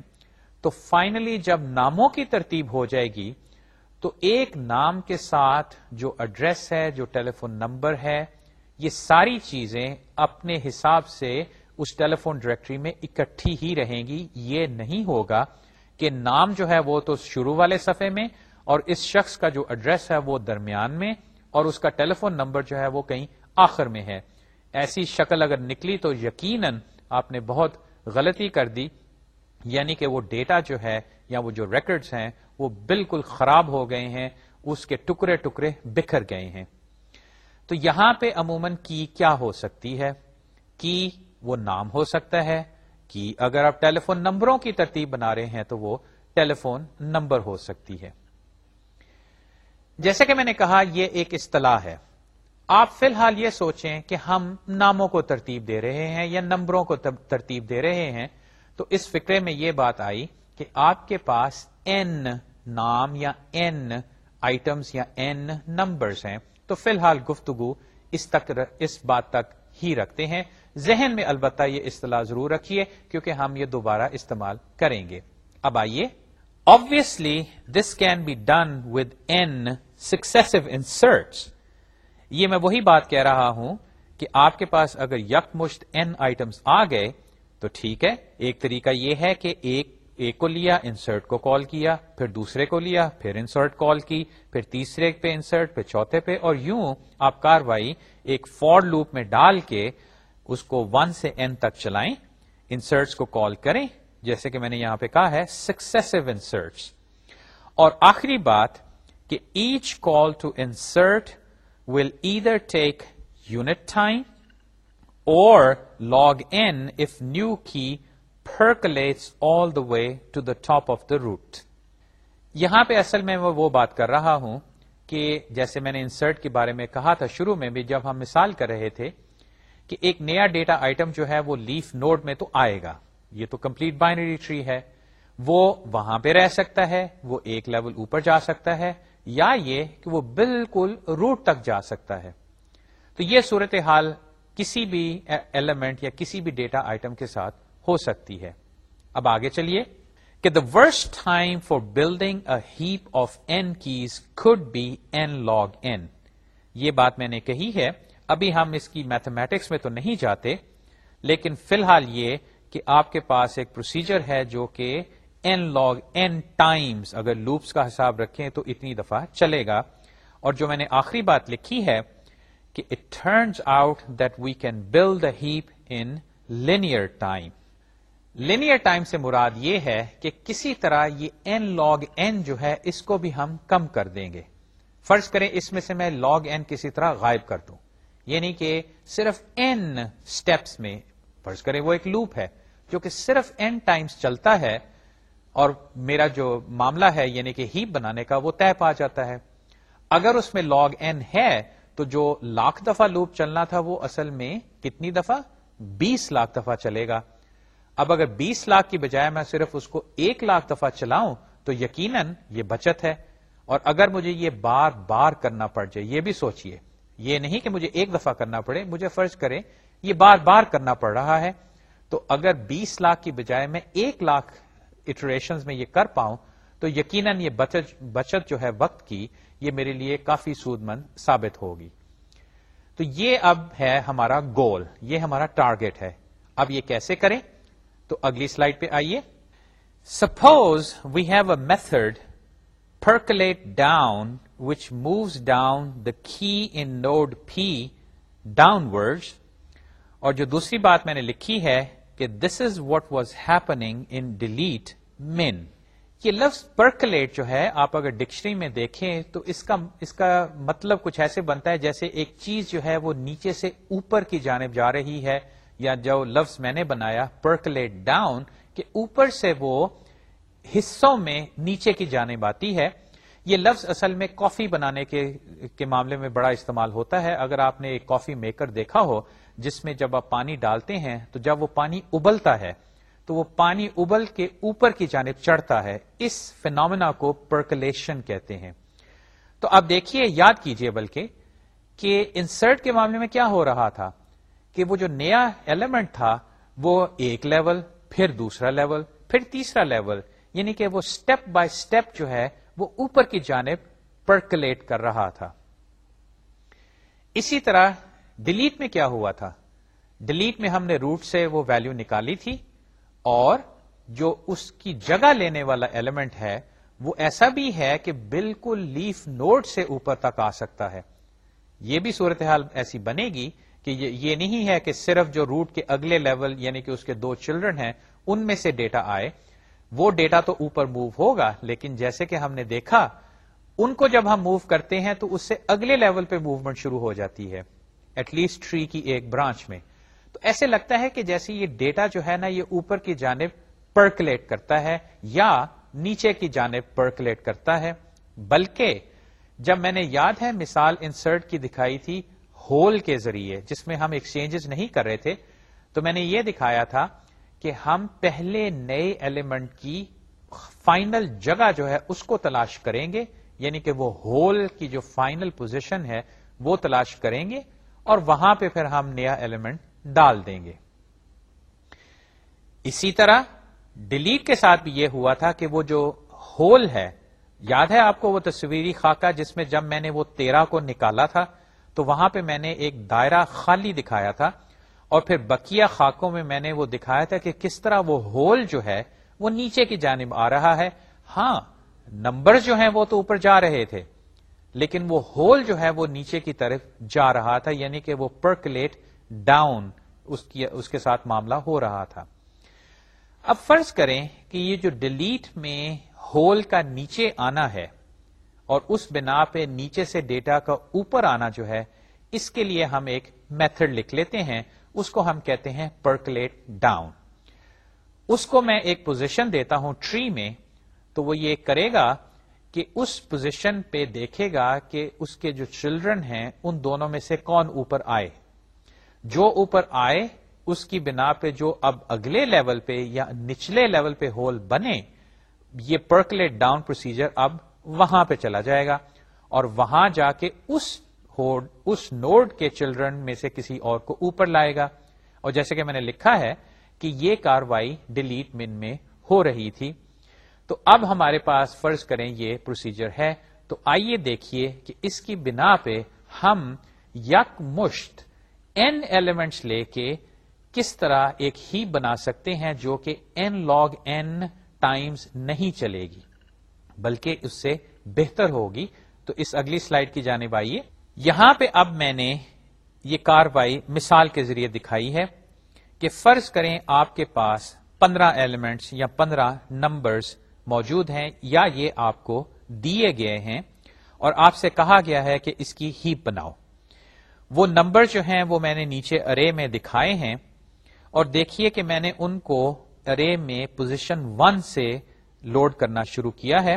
[SPEAKER 1] تو فائنلی جب ناموں کی ترتیب ہو جائے گی تو ایک نام کے ساتھ جو ایڈریس ہے، جو ٹیلی فون نمبر ہے، یہ ساری چیزیں اپنے حساب سے اس ٹیلی فون ڈائریکٹری میں اکٹھی ہی رہیں گی۔ یہ نہیں ہوگا کہ نام جو ہے وہ تو شروع والے صفحے میں اور اس شخص کا جو ایڈریس ہے وہ درمیان میں اور اس کا ٹیلی فون نمبر جو ہے وہ کہیں آخر میں ہے۔ ایسی شکل اگر نکلی تو یقیناً آپ نے بہت غلطی کر دی۔ یعنی کہ وہ ڈیٹا جو ہے یا وہ جو ریکڈز ہیں وہ بالکل خراب ہو گئے ہیں، اس کے ٹکڑے ٹکڑے بکھر گئے ہیں۔ تو یہاں پہ عموماً کی کیا ہو سکتی ہے؟ کی وہ نام ہو سکتا ہے۔ کی اگر آپ ٹیلی فون نمبروں کی ترتیب بنا رہے ہیں تو وہ ٹیلی فون نمبر ہو سکتی ہے۔ جیسے کہ میں نے کہا، یہ ایک اصطلاح ہے۔ آپ فی الحال یہ سوچیں کہ ہم ناموں کو ترتیب دے رہے ہیں یا نمبروں کو ترتیب دے رہے ہیں، تو اس فکرے میں یہ بات آئی کہ آپ کے پاس این نام یا این آئٹمس یا این نمبرز ہیں۔ تو فی الحال گفتگو اس تک اس بات تک ہی رکھتے ہیں۔ ذہن میں البتہ یہ اصطلاح ضرور رکھیے، کیونکہ ہم یہ دوبارہ استعمال کریں گے۔ اب آئیے obviously this can be done with n successive inserts یہ میں وہی بات کہہ رہا ہوں کہ آپ کے پاس اگر یک مشت این آئٹمس آ گئے، تو ٹھیک ہے، ایک طریقہ یہ ہے کہ ایک ایک کو لیا انسرٹ کو کال کیا، پھر دوسرے کو لیا، پھر انسرٹ کال کی، پھر تیسرے پہ انسرٹ پھر چوتھے پہ، اور یوں آپ کاروائی ایک فور لوپ میں ڈال کے اس کو ون سے این تک چلائیں انسرٹس کو کال کریں جیسے کہ میں نے یہاں پہ کہا ہے سکسیسو انسرٹس اور آخری بات کہ each call to insert will either take unit time اور log n if new key percolates all the way to the top of the root یہاں پہ اصل میں وہ بات کر رہا ہوں کہ جیسے میں نے انسرٹ کے بارے میں کہا تھا شروع میں بھی، جب ہم مثال کر رہے تھے کہ ایک نیا ڈیٹا آئٹم جو ہے وہ لیف نوڈ میں تو آئے گا۔ یہ تو کمپلیٹ بائنری ٹری ہے۔ وہ وہاں پہ رہ سکتا ہے، وہ ایک لیول اوپر جا سکتا ہے، یا یہ کہ وہ بالکل روٹ تک جا سکتا ہے۔ تو یہ صورت حال کسی بھی ایلیمنٹ یا کسی بھی ڈیٹا آئٹم کے ساتھ ہو سکتی ہے۔ اب آگے چلیے کہ the worst time for building a heap of n keys could be n log n یہ بات میں نے کہی ہے۔ ابھی ہم اس کی میتھمیٹکس میں تو نہیں جاتے، لیکن فی الحال یہ کہ آپ کے پاس ایک پروسیجر ہے جو کہ این لاگ این ٹائمز اگر لوپس کا حساب رکھیں تو اتنی دفعہ چلے گا۔ اور جو میں نے آخری بات لکھی ہے کہ it turns out that we can build a heap in linear time linear time سے مراد یہ ہے کہ کسی طرح یہ این لاگ این جو ہے اس کو بھی ہم کم کر دیں گے۔ فرض کریں اس میں سے میں لاگ این کسی طرح غائب کر دوں۔ یعنی کہ صرف این سٹیپس میں فرض کریں وہ ایک لوپ ہے۔ جو کہ صرف این ٹائمز چلتا ہے اور میرا جو معاملہ ہے یعنی کہ ہیپ بنانے کا، وہ طے پا جاتا ہے۔ اگر اس میں لاگ این ہے، تو جو لاکھ دفعہ لوپ چلنا تھا، وہ اصل میں کتنی دفعہ؟ بیس لاکھ دفعہ چلے گا۔ اب اگر بیس لاکھ کی بجائے میں صرف اس کو ایک لاکھ دفعہ چلاؤں، تو یقیناً یہ بچت ہے۔ اور اگر مجھے یہ بار بار کرنا پڑ جائے، یہ بھی سوچئے۔ یہ نہیں کہ مجھے ایک دفعہ کرنا پڑے، مجھے فرض کرے یہ بار بار کرنا پڑ رہا ہے۔ تو اگر بیس لاکھ کی بجائے میں ایک لاکھ اٹریشن میں یہ کر پاؤں، تو یقیناً یہ بچت جو ہے وقت کی، یہ میرے لیے کافی سود مند ثابت ہوگی۔ تو یہ اب ہے ہمارا گول یہ ہمارا ٹارگیٹ ہے۔ اب یہ کیسے کریں؟ تو اگلی سلائڈ پہ آئیے۔ Suppose we have a method percolate down which moves down the key in node p downward اور جو دوسری بات میں نے لکھی ہے کہ this is what was happening in delete min یہ لفظ پرکلیٹ جو ہے، آپ اگر ڈکشنری میں دیکھیں تو اس کا اس کا مطلب کچھ ایسے بنتا ہے جیسے ایک چیز جو ہے وہ نیچے سے اوپر کی جانب جا رہی ہے، یا جو لفظ میں نے بنایا پرکلیٹ ڈاؤن کہ اوپر سے وہ حصوں میں نیچے کی جانب آتی ہے۔ یہ لفظ اصل میں کافی بنانے کے کے معاملے میں بڑا استعمال ہوتا ہے۔ اگر آپ نے ایک کافی میکر دیکھا ہو جس میں جب آپ پانی ڈالتے ہیں، تو جب وہ پانی ابلتا ہے، تو وہ پانی ابل کے اوپر کی جانب چڑھتا ہے۔ اس فینومینا کو پرکلیشن کہتے ہیں۔ تو اب دیکھیے، یاد کیجیے بلکہ کہ انسرٹ کے معاملے میں کیا ہو رہا تھا؟ کہ وہ جو نیا ایلیمنٹ تھا، وہ ایک لیول پھر دوسرا لیول پھر تیسرا لیول یعنی کہ وہ سٹیپ بائی سٹیپ جو ہے، وہ اوپر کی جانب پرکلیٹ کر رہا تھا۔ اسی طرح ڈیلیٹ میں کیا ہوا تھا؟ ڈیلیٹ میں ہم نے روٹ سے وہ ویلو نکالی تھی اور جو اس کی جگہ لینے والا ایلیمنٹ ہے، وہ ایسا بھی ہے کہ بالکل لیف نوڈ سے اوپر تک آ سکتا ہے۔ یہ بھی صورتحال ایسی بنے گی کہ یہ نہیں ہے کہ صرف جو روٹ کے اگلے لیول یعنی کہ اس کے دو چلڈرن ہیں، ان میں سے ڈیٹا آئے۔ وہ ڈیٹا تو اوپر موو ہوگا، لیکن جیسے کہ ہم نے دیکھا، ان کو جب ہم موو کرتے ہیں تو اس سے اگلے لیول پہ موومنٹ شروع ہو جاتی ہے۔ ایٹ لیسٹ ٹری کی ایک برانچ میں۔ تو ایسے لگتا ہے کہ جیسے یہ ڈیٹا جو ہے نا یہ اوپر کی جانب پرکلیٹ کرتا ہے یا نیچے کی جانب پرکلیٹ کرتا ہے۔ بلکہ جب میں نے یاد ہے مثال انسرٹ کی دکھائی تھی ہول کے ذریعے جس میں ہم ایکسچینجز نہیں کر رہے تھے، تو میں نے یہ دکھایا تھا کہ ہم پہلے نئے ایلیمنٹ کی فائنل جگہ جو ہے اس کو تلاش کریں گے یعنی کہ وہ ہول کی جو فائنل پوزیشن ہے وہ تلاش کریں گے۔ اور وہاں پہ پھر ہم نیا ایلیمنٹ ڈال دیں گے۔ اسی طرح ڈیلیٹ کے ساتھ بھی یہ ہوا تھا کہ وہ جو ہول ہے، یاد ہے آپ کو وہ تصویری خاکہ جس میں جب میں نے وہ تیرہ کو نکالا تھا، تو وہاں پہ میں نے ایک دائرہ خالی دکھایا تھا اور پھر بکیا خاکوں میں میں نے وہ دکھایا تھا کہ کس طرح وہ ہول جو ہے، وہ نیچے کی جانب آ رہا ہے۔ ہاں نمبر جو ہیں وہ تو اوپر جا رہے تھے۔ لیکن وہ ہول جو ہے وہ نیچے کی طرف جا رہا تھا یعنی کہ وہ پرکلیٹ ڈاؤن اس کی اس کے ساتھ معاملہ ہو رہا تھا۔ اب فرض کریں کہ یہ جو ڈیلیٹ میں ہول کا نیچے آنا ہے اور اس بنا پہ نیچے سے ڈیٹا کا اوپر آنا جو ہے، اس کے لیے ہم ایک میتھڈ لکھ لیتے ہیں۔ اس کو ہم کہتے ہیں پرکلیٹ ڈاؤن اس کو میں ایک پوزیشن دیتا ہوں ٹری میں، تو وہ یہ کرے گا کہ اس پوزیشن پہ دیکھے گا کہ اس کے جو چلڈرن ہیں، ان دونوں میں سے کون اوپر آئے؟ جو اوپر آئے، اس کی بنا پہ جو اب اگلے لیول پہ یا نچلے لیول پہ ہول بنے، یہ پرکلیٹ ڈاؤن پروسیجر اب وہاں پہ چلا جائے گا۔ اور وہاں جا کے اس اس نوڈ کے چلڈرن میں سے کسی اور کو اوپر لائے گا۔ اور جیسے کہ میں نے لکھا ہے کہ یہ کاروائی ڈیلیٹ من میں ہو رہی تھی۔ تو اب ہمارے پاس فرض کریں یہ پروسیجر ہے، تو آئیے دیکھیے کہ اس کی بنا پہ ہم یک مشت این ایلیمنٹس لے کے کس طرح ایک ہی بنا سکتے ہیں جو کہ این لاگ این ٹائمز نہیں چلے گی، بلکہ اس سے بہتر ہوگی۔ تو اس اگلی سلائڈ کی جانب آئیے۔ یہاں پہ اب میں نے یہ کاروائی مثال کے ذریعے دکھائی ہے کہ فرض کریں آپ کے پاس پندرہ ایلیمنٹس یا پندرہ نمبرز موجود ہیں یا یہ آپ کو دیے گئے ہیں اور آپ سے کہا گیا ہے کہ اس کی ہیپ بناؤ۔ وہ نمبر جو ہیں وہ میں نے نیچے ارے میں دکھائے ہیں اور دیکھیے کہ میں نے ان کو ارے میں پوزیشن ون سے لوڈ کرنا شروع کیا ہے۔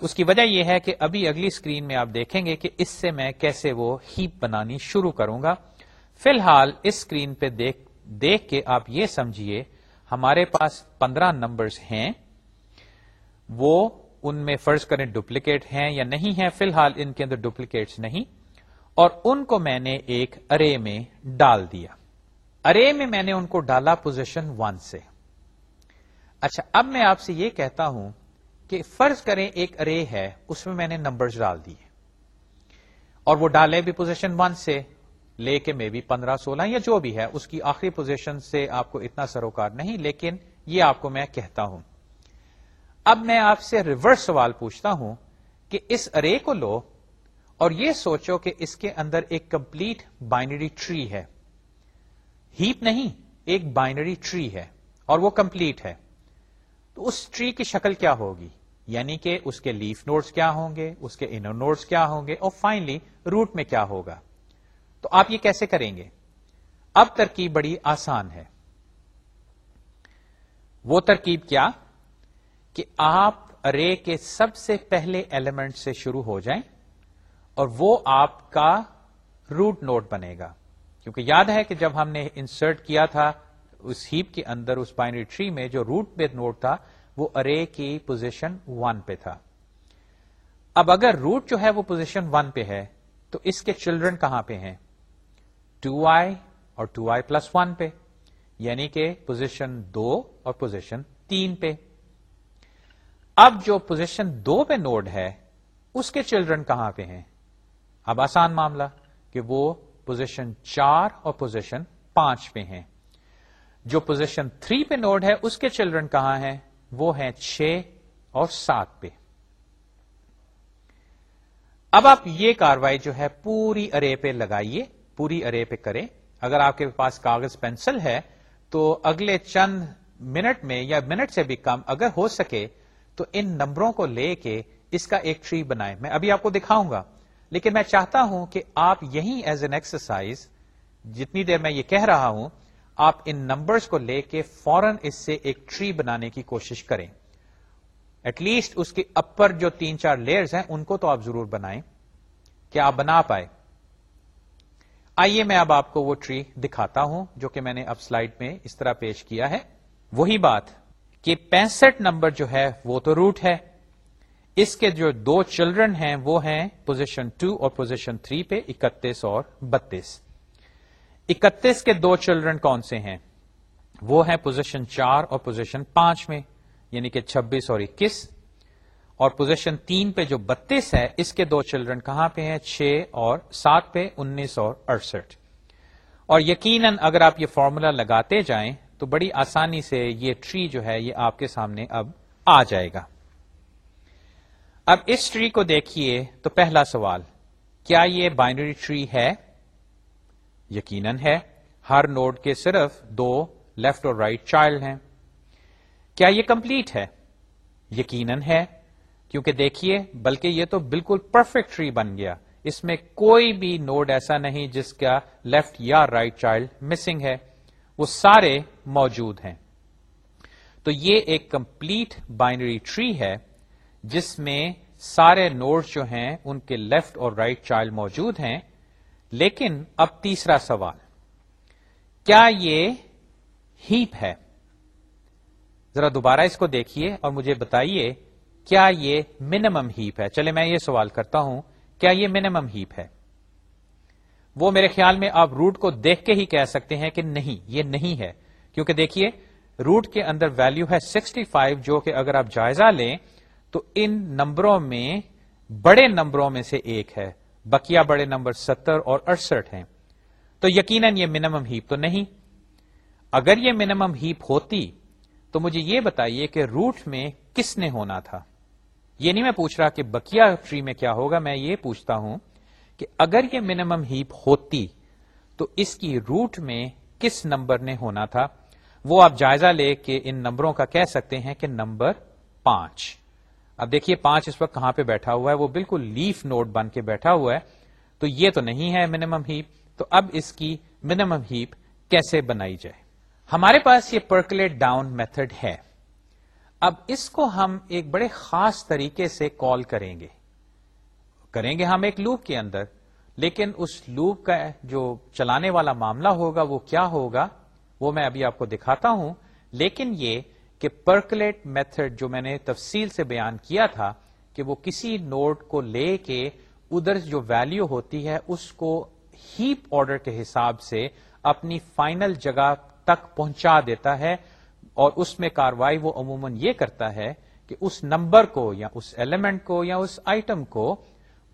[SPEAKER 1] اس کی وجہ یہ ہے کہ ابھی اگلی اسکرین میں آپ دیکھیں گے کہ اس سے میں کیسے وہ ہیپ بنانی شروع کروں گا۔ فی الحال اس اسکرین پہ دیکھ دیکھ کے آپ یہ سمجھیے، ہمارے پاس پندرہ نمبرز ہیں۔ وہ ان میں فرض کریں ڈپلیکیٹ ہیں یا نہیں ہیں، فی الحال ان کے اندر ڈپلیکیٹس نہیں۔ اور ان کو میں نے ایک ارے میں ڈال دیا۔ ارے میں میں نے ان کو ڈالا پوزیشن ون سے۔ اچھا اب میں آپ سے یہ کہتا ہوں کہ فرض کریں ایک ارے ہے، اس میں میں نے نمبرز ڈال دیے اور وہ ڈالے بھی پوزیشن ون سے لے کے میں بھی پندرہ، سولہ یا جو بھی ہے، اس کی آخری پوزیشن سے آپ کو اتنا سروکار نہیں، لیکن یہ آپ کو میں کہتا ہوں۔ اب میں آپ سے ریورس سوال پوچھتا ہوں کہ اس ارے کو لو اور یہ سوچو کہ اس کے اندر ایک کمپلیٹ بائنری ٹری ہے۔ ہیپ نہیں، ایک بائنری ٹری ہے اور وہ کمپلیٹ ہے۔ تو اس ٹری کی شکل کیا ہوگی؟ یعنی کہ اس کے لیف نوٹس کیا ہوں گے، اس کے انر نوٹس کیا ہوں گے اور فائنلی روٹ میں کیا ہوگا؟ تو آپ یہ کیسے کریں گے؟ اب ترکیب بڑی آسان ہے۔ وہ ترکیب کیا؟ کہ آپ ارے کے سب سے پہلے ایلیمنٹ سے شروع ہو جائیں اور وہ آپ کا روٹ نوٹ بنے گا۔ کیونکہ یاد ہے کہ جب ہم نے انسرٹ کیا تھا، اس ہیپ کے اندر، اس بائنری ٹری میں جو روٹ پہ نوٹ تھا، وہ ارے کی پوزیشن ون پہ تھا۔ اب اگر روٹ جو ہے وہ پوزیشن ون پہ ہے، تو اس کے چلڈرن کہاں پہ ہیں؟ ٹو آئی اور ٹو آئی پلس ون پہ یعنی کہ پوزیشن دو اور پوزیشن تین پہ۔ اب جو پوزیشن دو پہ نوڈ ہے، اس کے چلڈرن کہاں پہ ہیں؟ اب آسان معاملہ کہ وہ پوزیشن چار اور پوزیشن پانچ پہ ہیں۔ جو پوزیشن تھری پہ نوڈ ہے، اس کے چلڈرن کہاں ہیں؟ وہ ہیں چھ اور سات پہ۔ اب آپ یہ کاروائی جو ہے، پوری ارے پہ لگائیے، پوری ارے پہ کریں۔ اگر آپ کے پاس کاغذ پینسل ہے، تو اگلے چند منٹ میں یا منٹ سے بھی کم اگر ہو سکے تو ان نمبروں کو لے کے اس کا ایک ٹری بنائیں۔ میں ابھی آپ کو دکھاؤں گا، لیکن میں چاہتا ہوں کہ آپ یہی ایز این ایکسرسائز جتنی دیر میں یہ کہہ رہا ہوں، آپ ان نمبرز کو لے کے فورن اس سے ایک ٹری بنانے کی کوشش کریں۔ ایٹ لیسٹ اس کے اپر جو تین چار لیئرز ہیں، ان کو تو آپ ضرور بنائیں۔ کہ آپ بنا پائے؟ آئیے میں اب آپ کو وہ ٹری دکھاتا ہوں، جو کہ میں نے اب سلائڈ میں اس طرح پیش کیا ہے۔ وہی بات۔ کہ پینسٹھ نمبر جو ہے وہ تو روٹ ہے۔ اس کے جو دو چلڈرن ہیں وہ ہیں پوزیشن ٹو اور پوزیشن تھری پہ اکتیس اور بتیس۔ اکتیس کے دو چلڈرن کون سے ہیں؟ وہ ہیں پوزیشن چار اور پوزیشن پانچ میں یعنی کہ چھبیس اور اکیس۔ اور پوزیشن تین پہ جو بتیس ہے، اس کے دو چلڈرن کہاں پہ ہیں؟ چھ اور سات پہ، انیس اور اڑسٹھ۔ اور یقیناً اگر آپ یہ فارمولا لگاتے جائیں تو بڑی آسانی سے یہ ٹری جو ہے یہ آپ کے سامنے اب آ جائے گا۔ اب اس ٹری کو دیکھیے تو پہلا سوال، کیا یہ بائنری ٹری ہے؟ یقیناً ہے۔ ہر نوڈ کے صرف دو لیفٹ اور رائٹ right چائلڈ ہیں۔ کیا یہ کمپلیٹ ہے؟ یقیناً ہے، کیونکہ دیکھیے، بلکہ یہ تو بالکل پرفیکٹ ٹری بن گیا۔ اس میں کوئی بھی نوڈ ایسا نہیں جس کا لیفٹ یا رائٹ چائلڈ مسنگ ہے۔ وہ سارے موجود ہیں۔ تو یہ ایک کمپلیٹ بائنری ٹری ہے، جس میں سارے نوڈ جو ہیں، ان کے لیفٹ اور رائٹ right چائلڈ موجود ہیں۔ لیکن اب تیسرا سوال، کیا یہ ہیپ ہے؟ ذرا دوبارہ اس کو دیکھیے اور مجھے بتائیے، کیا یہ منیمم ہیپ ہے؟ چلے میں یہ سوال کرتا ہوں، کیا یہ منیمم ہیپ ہے؟ وہ میرے خیال میں آپ روٹ کو دیکھ کے ہی کہہ سکتے ہیں کہ نہیں، یہ نہیں ہے۔ کیونکہ دیکھیے روٹ کے اندر ویلو ہے 65 جو کہ اگر آپ جائزہ لیں تو ان نمبروں میں، بڑے نمبروں میں سے ایک ہے۔ بکیا بڑے نمبر ستر اور اڑسٹھ ہیں۔ تو یقیناً یہ منیمم ہیپ تو نہیں۔ اگر یہ منیمم ہیپ ہوتی تو مجھے یہ بتائیے کہ روٹ میں کس نے ہونا تھا۔ یہ نہیں میں پوچھ رہا کہ بکیا ٹری میں کیا ہوگا، میں یہ پوچھتا ہوں کہ اگر یہ منیمم ہیپ ہوتی تو اس کی روٹ میں کس نمبر نے ہونا تھا؟ وہ آپ جائزہ لے کے ان نمبروں کا کہہ سکتے ہیں کہ نمبر پانچ۔ اب دیکھیے پانچ اس وقت کہاں پہ بیٹھا ہوا ہے؟ وہ بالکل لیف نوٹ بن کے بیٹھا ہوا ہے۔ تو یہ تو نہیں ہے منیمم ہیپ تو اب اس کی منیمم ہیپ کیسے بنائی جائے؟ ہمارے پاس یہ پرکلیٹ ڈاؤن میتھڈ ہے۔ اب اس کو ہم ایک بڑے خاص طریقے سے کال کریں گے۔ کریں گے ہم ایک لوپ کے اندر۔ لیکن اس لوپ کا جو چلانے والا معاملہ ہوگا وہ کیا ہوگا؟ وہ میں ابھی آپ کو دکھاتا ہوں۔ لیکن یہ کہ پرکلیٹ میتھڈ جو میں نے تفصیل سے بیان کیا تھا کہ وہ کسی نوٹ کو لے کے ادھر جو ویلو ہوتی ہے اس کو ہیپ آرڈر کے حساب سے اپنی فائنل جگہ تک پہنچا دیتا ہے اور اس میں کاروائی وہ عموماً یہ کرتا ہے کہ اس نمبر کو یا اس ایلیمنٹ کو یا اس آئٹم کو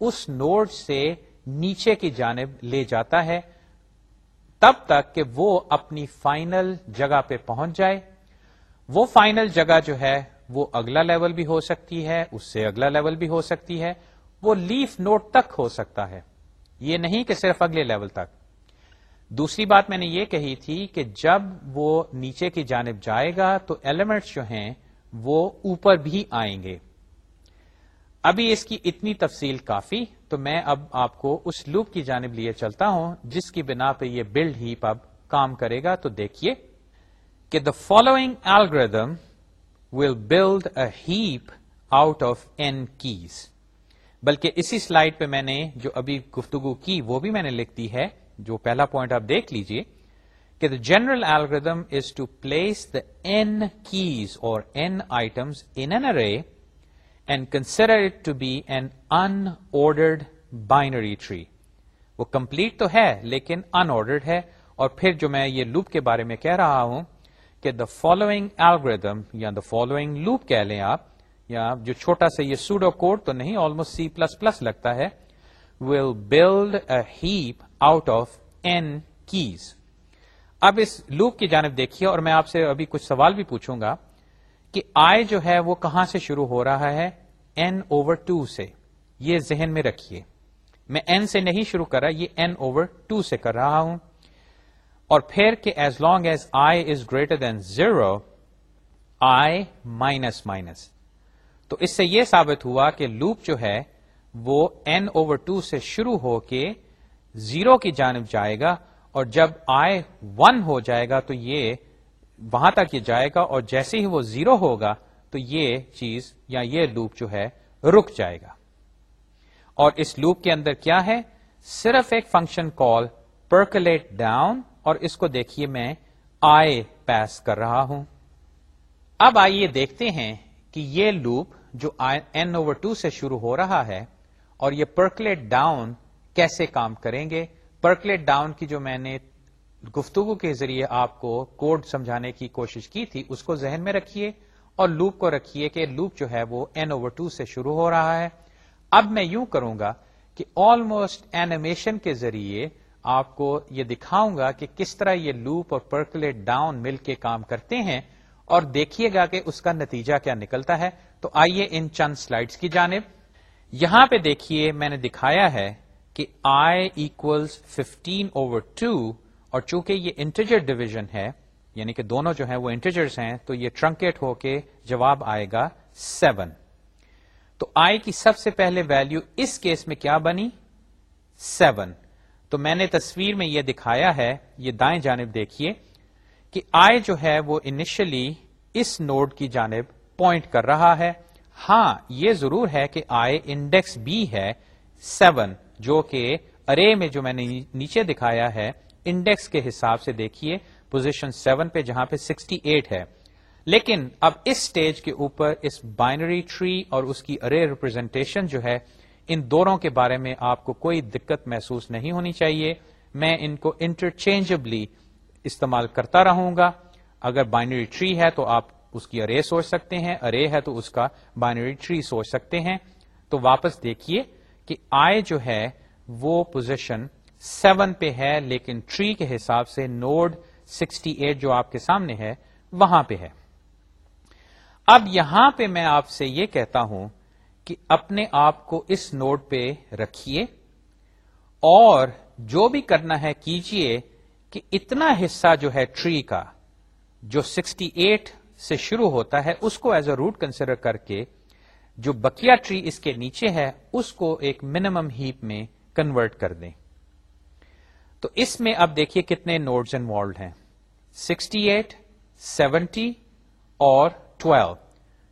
[SPEAKER 1] اس نوڈ سے نیچے کی جانب لے جاتا ہے، تب تک کہ وہ اپنی فائنل جگہ پہ پہنچ جائے۔ وہ فائنل جگہ جو ہے، وہ اگلا لیول بھی ہو سکتی ہے، اس سے اگلا لیول بھی ہو سکتی ہے۔ وہ لیف نوٹ تک ہو سکتا ہے۔ یہ نہیں کہ صرف اگلے لیول تک۔ دوسری بات میں نے یہ کہی تھی کہ جب وہ نیچے کی جانب جائے گا تو ایلیمنٹس جو ہیں، وہ اوپر بھی آئیں گے۔ ابھی اس کی اتنی تفصیل کافی، تو میں اب آپ کو اس لوپ کی جانب لیے چلتا ہوں، جس کی بنا پہ یہ بلڈ ہیپ اب کام کرے گا۔ تو دیکھیے کہ the following algorithm will build a heap out of n keys بلکہ اسی سلائڈ پہ میں نے جو ابھی گفتگو کی، وہ بھی میں نے لکھ دی ہے۔ جو پہلا پوائنٹ آپ دیکھ لیجیے کہ the general algorithm is to place the n keys اور n items in an array and consider it to be an unordered binary tree وہ کمپلیٹ تو ہے، لیکن ان آرڈرڈ ہے، اور پھر جو میں یہ لوپ کے بارے میں کہہ رہا ہوں کہ دا فالوئنگ ایلگردم یا دا فالوئنگ لوپ کہہ لیں آپ، یا جو چھوٹا سا یہ سوڈو کوڈ تو نہیں آلموسٹ سی پلس پلس لگتا ہے will build a heap out of n keys اب اس لوپ کی جانب دیکھیے، اور میں آپ سے ابھی کچھ سوال بھی پوچھوں گا. کہ آئی جو ہے وہ کہاں سے شروع ہو رہا ہے؟ این اوور ٹو سے۔ یہ ذہن میں رکھیے۔ میں این سے نہیں شروع کر رہا، یہ این اوور ٹو سے کر رہا ہوں۔ اور پھر کہ as long as i is greater than zero i minus minus تو اس سے یہ ثابت ہوا کہ لوپ جو ہے وہ این اوور ٹو سے شروع ہو کے زیرو کی جانب جائے گا، اور جب آئے ون ہو جائے گا تو یہ وہاں تک یہ جائے گا اور جیسے ہی وہ زیرو ہوگا تو یہ چیز یا یہ لوپ جو ہے رک جائے گا۔ اور اس لوپ کے اندر کیا ہے؟ صرف ایک فنکشن کال پرکلیٹ ڈاؤن اور اس کو دیکھیے میں آئے پیس کر رہا ہوں۔ اب آئیے دیکھتے ہیں کہ یہ لوپ جو این اوور ٹو سے شروع ہو رہا ہے اور یہ پرکلیٹ ڈاؤن کیسے کام کریں گے؟ پرکلیٹ ڈاؤن کی جو میں نے گفتگو کے ذریعے آپ کو کوڈ سمجھانے کی کوشش کی تھی، اس کو ذہن میں رکھیے اور لوپ کو رکھیے کہ لوپ جو ہے وہ این اوور ٹو سے شروع ہو رہا ہے۔ اب میں یوں کروں گا کہ آلموسٹ اینیمیشن کے ذریعے آپ کو یہ دکھاؤں گا کہ کس طرح یہ لوپ اور پرکلیٹ ڈاؤن مل کے کام کرتے ہیں اور دیکھیے گا کہ اس کا نتیجہ کیا نکلتا ہے۔ تو آئیے ان چند سلائڈس کی جانب۔ یہاں پہ دیکھیے میں نے دکھایا ہے کہ i equals fifteen over two اور چونکہ یہ انٹیجر ڈویژن ہے یعنی کہ دونوں جو ہیں وہ انٹیجرز ہیں، تو یہ ٹرنکیٹ ہو کے جواب آئے گا سیون تو آئی کی سب سے پہلے ویلو اس کیس میں کیا بنی؟ سیون تو میں نے تصویر میں یہ دکھایا ہے، یہ دائیں جانب دیکھیے، کہ آئی جو ہے وہ انیشلی اس نوڈ کی جانب پوائنٹ کر رہا ہے. ہاں یہ ضرور ہے کہ آئی انڈیکس بی ہے سیون جو کہ ارے میں جو میں نے نیچے دکھایا ہے انڈیکس کے حساب سے دیکھیے پوزیشن سیون پہ جہاں پہ سکسٹی ایٹ ہے۔ لیکن اب اس سٹیج کے اوپر اس بائنری ٹری اور اس کی ارے ریپرزینٹیشن جو ہے، ان دونوں کے بارے میں آپ کو کوئی دقت محسوس نہیں ہونی چاہیے۔ میں ان کو انٹرچینجبلی استعمال کرتا رہوں گا۔ اگر بائنری ٹری ہے تو آپ اس کی ارے سوچ سکتے ہیں۔ ارے ہے تو اس کا بائنری ٹری سوچ سکتے ہیں۔ تو واپس دیکھیے کہ آئے جو ہے، وہ پوزیشن سیون پہ ہے، لیکن ٹری کے حساب سے نوڈ سکسٹی ایٹ جو آپ کے سامنے ہے، وہاں پہ ہے۔ اب یہاں پہ میں آپ سے یہ کہتا ہوں کہ اپنے آپ کو اس نوٹ پہ رکھیے اور جو بھی کرنا ہے کیجیے کہ اتنا حصہ جو ہے ٹری کا، جو سکسٹی ایٹ سے شروع ہوتا ہے، اس کو ایز اے روٹ کنسیڈر کر کے جو بکیا ٹری اس کے نیچے ہے، اس کو ایک منیمم ہیپ میں کنورٹ کر دیں۔ تو اس میں اب دیکھیے کتنے نوڈز انوالوڈ ہیں۔ سکسٹی ایٹ سیونٹی اور ٹویلو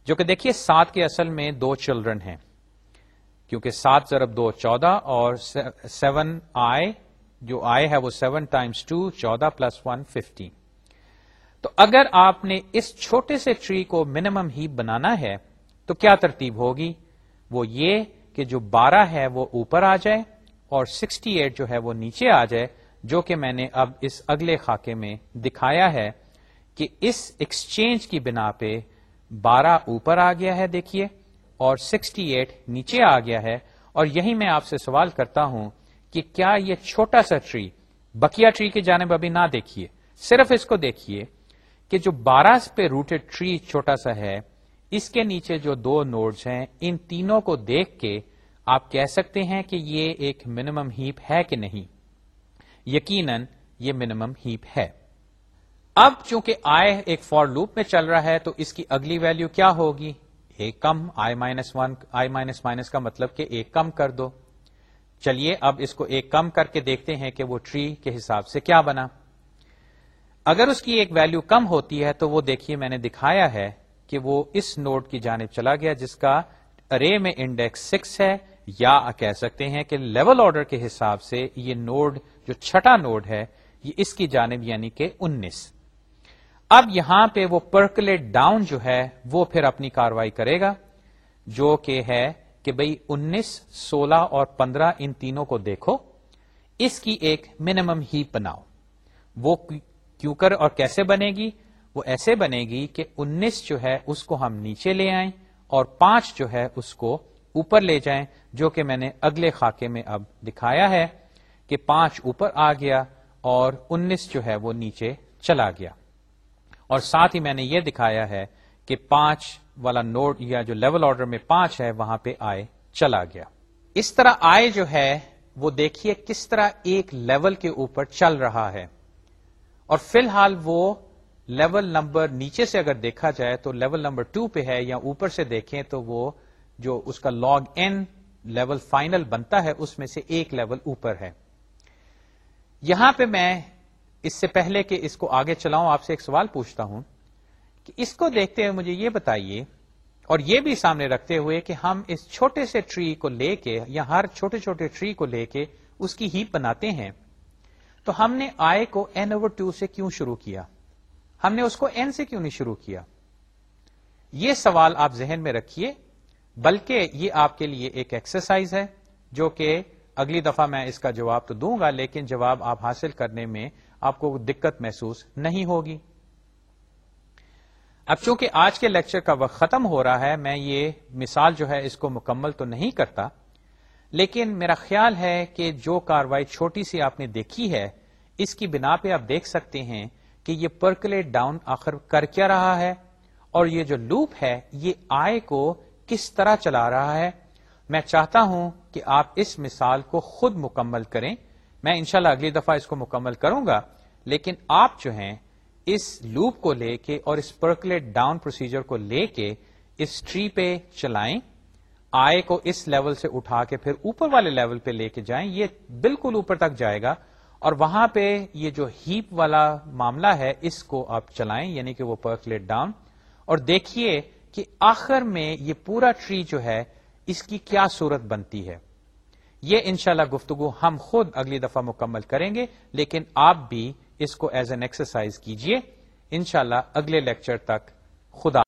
[SPEAKER 1] جو کہ دیکھیے سات کے اصل میں دو چلڈرن ہیں۔ کیونکہ سات ضرب دو چودہ اور سیون آئے جو آئے ہے وہ سیون ٹائمس ٹو چودہ پلس ون ففٹی تو اگر آپ نے اس چھوٹے سے ٹری کو منیمم ہی بنانا ہے، تو کیا ترتیب ہوگی؟ وہ یہ کہ جو بارہ ہے وہ اوپر آ جائے اور سکسٹی ایٹ جو ہے وہ نیچے آ جائے، جو کہ میں نے اب اس اگلے خاکے میں دکھایا ہے کہ اس ایکسچینج کی بنا پہ بارہ اوپر آ گیا ہے، دیکھیے، اور سکسٹی ایٹ نیچے آ گیا ہے۔ اور یہی میں آپ سے سوال کرتا ہوں کہ کیا یہ چھوٹا سا ٹری بکیا ٹری کی جانب ابھی نہ دیکھیے، صرف اس کو دیکھیے کہ جو بارہ پہ روٹیڈ ٹری چھوٹا سا ہے، اس کے نیچے جو دو نوڈز ہیں، ان تینوں کو دیکھ کے آپ کہہ سکتے ہیں کہ یہ ایک منیمم ہیپ ہے کہ نہیں؟ یقیناً یہ منیمم ہیپ ہے۔ اب چونکہ آئے ایک فور لوپ میں چل رہا ہے، تو اس کی اگلی ویلو کیا ہوگی؟ ایک کم i minus one i minus minus کا مطلب کہ ایک کم کر دو۔ چلیے، اب اس کو ایک کم کر کے دیکھتے ہیں کہ وہ ٹری کے حساب سے کیا بنا۔ اگر اس کی ایک ویلو کم ہوتی ہے، تو وہ دیکھیے میں نے دکھایا ہے کہ وہ اس نوڈ کی جانب چلا گیا، جس کا ارے میں انڈیکس سکس ہے۔ یا کہہ سکتے ہیں کہ لیول آرڈر کے حساب سے یہ نوڈ جو چھٹا نوڈ ہے، یہ اس کی جانب یعنی کہ انیس۔ اب یہاں پہ وہ پرکلیٹ ڈاؤن جو ہے، وہ پھر اپنی کاروائی کرے گا، جو کہ ہے کہ بھئی انیس، سولہ اور پندرہ ان تینوں کو دیکھو۔ اس کی ایک منیمم ہی بناؤ۔ وہ کیوں کر اور کیسے بنے گی؟ وہ ایسے بنے گی کہ انیس جو ہے، اس کو ہم نیچے لے آئیں اور پانچ جو ہے، اس کو اوپر لے جائیں، جو کہ میں نے اگلے خاکے میں اب دکھایا ہے کہ پانچ اوپر آ گیا اور انیس جو ہے وہ نیچے چلا گیا۔ اور ساتھ ہی میں نے یہ دکھایا ہے کہ پانچ والا نوڈ یا جو لیول آرڈر میں پانچ ہے، وہاں پہ آئے، چلا گیا۔ اس طرح آئے جو ہے، وہ دیکھیے کس طرح ایک لیول کے اوپر چل رہا ہے۔ اور فی الحال وہ لیول نمبر نیچے سے اگر دیکھا جائے تو لیول نمبر ٹو پہ ہے یا اوپر سے دیکھیں تو وہ جو اس کا لاگ این لیول فائنل بنتا ہے، اس میں سے ایک لیول اوپر ہے۔ یہاں پہ میں اس سے پہلے کہ اس کو آگے چلاؤں، آپ سے ایک سوال پوچھتا ہوں کہ اس کو دیکھتے ہوئے مجھے یہ بتائیے اور یہ بھی سامنے رکھتے ہوئے کہ ہم اس چھوٹے سے ٹری کو لے کے یا ہر چھوٹے چھوٹے ٹری کو لے کے اس کی ہیپ بناتے ہیں۔ تو ہم نے آئے کو این اوور ٹو سے کیوں شروع کیا؟ ہم نے اس کو این سے کیوں نہیں شروع کیا؟ یہ سوال آپ ذہن میں رکھیے۔ بلکہ یہ آپ کے لیے ایک ایکسرسائز ہے جو کہ اگلی دفعہ میں اس کا جواب تو دوں گا، لیکن جواب آپ حاصل کرنے میں آپ کو دقت محسوس نہیں ہوگی۔ اب چونکہ آج کے لیکچر کا وقت ختم ہو رہا ہے، میں یہ مثال جو ہے اس کو مکمل تو نہیں کرتا، لیکن میرا خیال ہے کہ جو کاروائی چھوٹی سی آپ نے دیکھی ہے، اس کی بنا پہ آپ دیکھ سکتے ہیں کہ یہ پرکلیٹ ڈاؤن آخر کر کیا رہا ہے، اور یہ جو لوپ ہے، یہ آئے کو کس طرح چلا رہا ہے؟ میں چاہتا ہوں کہ آپ اس مثال کو خود مکمل کریں۔ میں انشاءاللہ اگلی دفعہ اس کو مکمل کروں گا۔ لیکن آپ جو ہیں، اس لوپ کو لے کے اور اس پرکلیٹ ڈاؤن پروسیجر کو لے کے اس ٹری پہ چلائیں۔ آئے کو اس لیول سے اٹھا کے پھر اوپر والے لیول پہ لے کے جائیں۔ یہ بالکل اوپر تک جائے گا۔ اور وہاں پہ یہ جو ہیپ والا معاملہ ہے، اس کو آپ چلائیں یعنی کہ وہ پرکلیٹ ڈاؤن۔ اور دیکھیے کہ آخر میں یہ پورا ٹری جو ہے، اس کی کیا صورت بنتی ہے؟ یہ انشاءاللہ گفتگو ہم خود اگلی دفعہ مکمل کریں گے، لیکن آپ بھی اس کو ایز این ایکسرسائز کیجیے۔ انشاءاللہ اگلے لیکچر تک خدا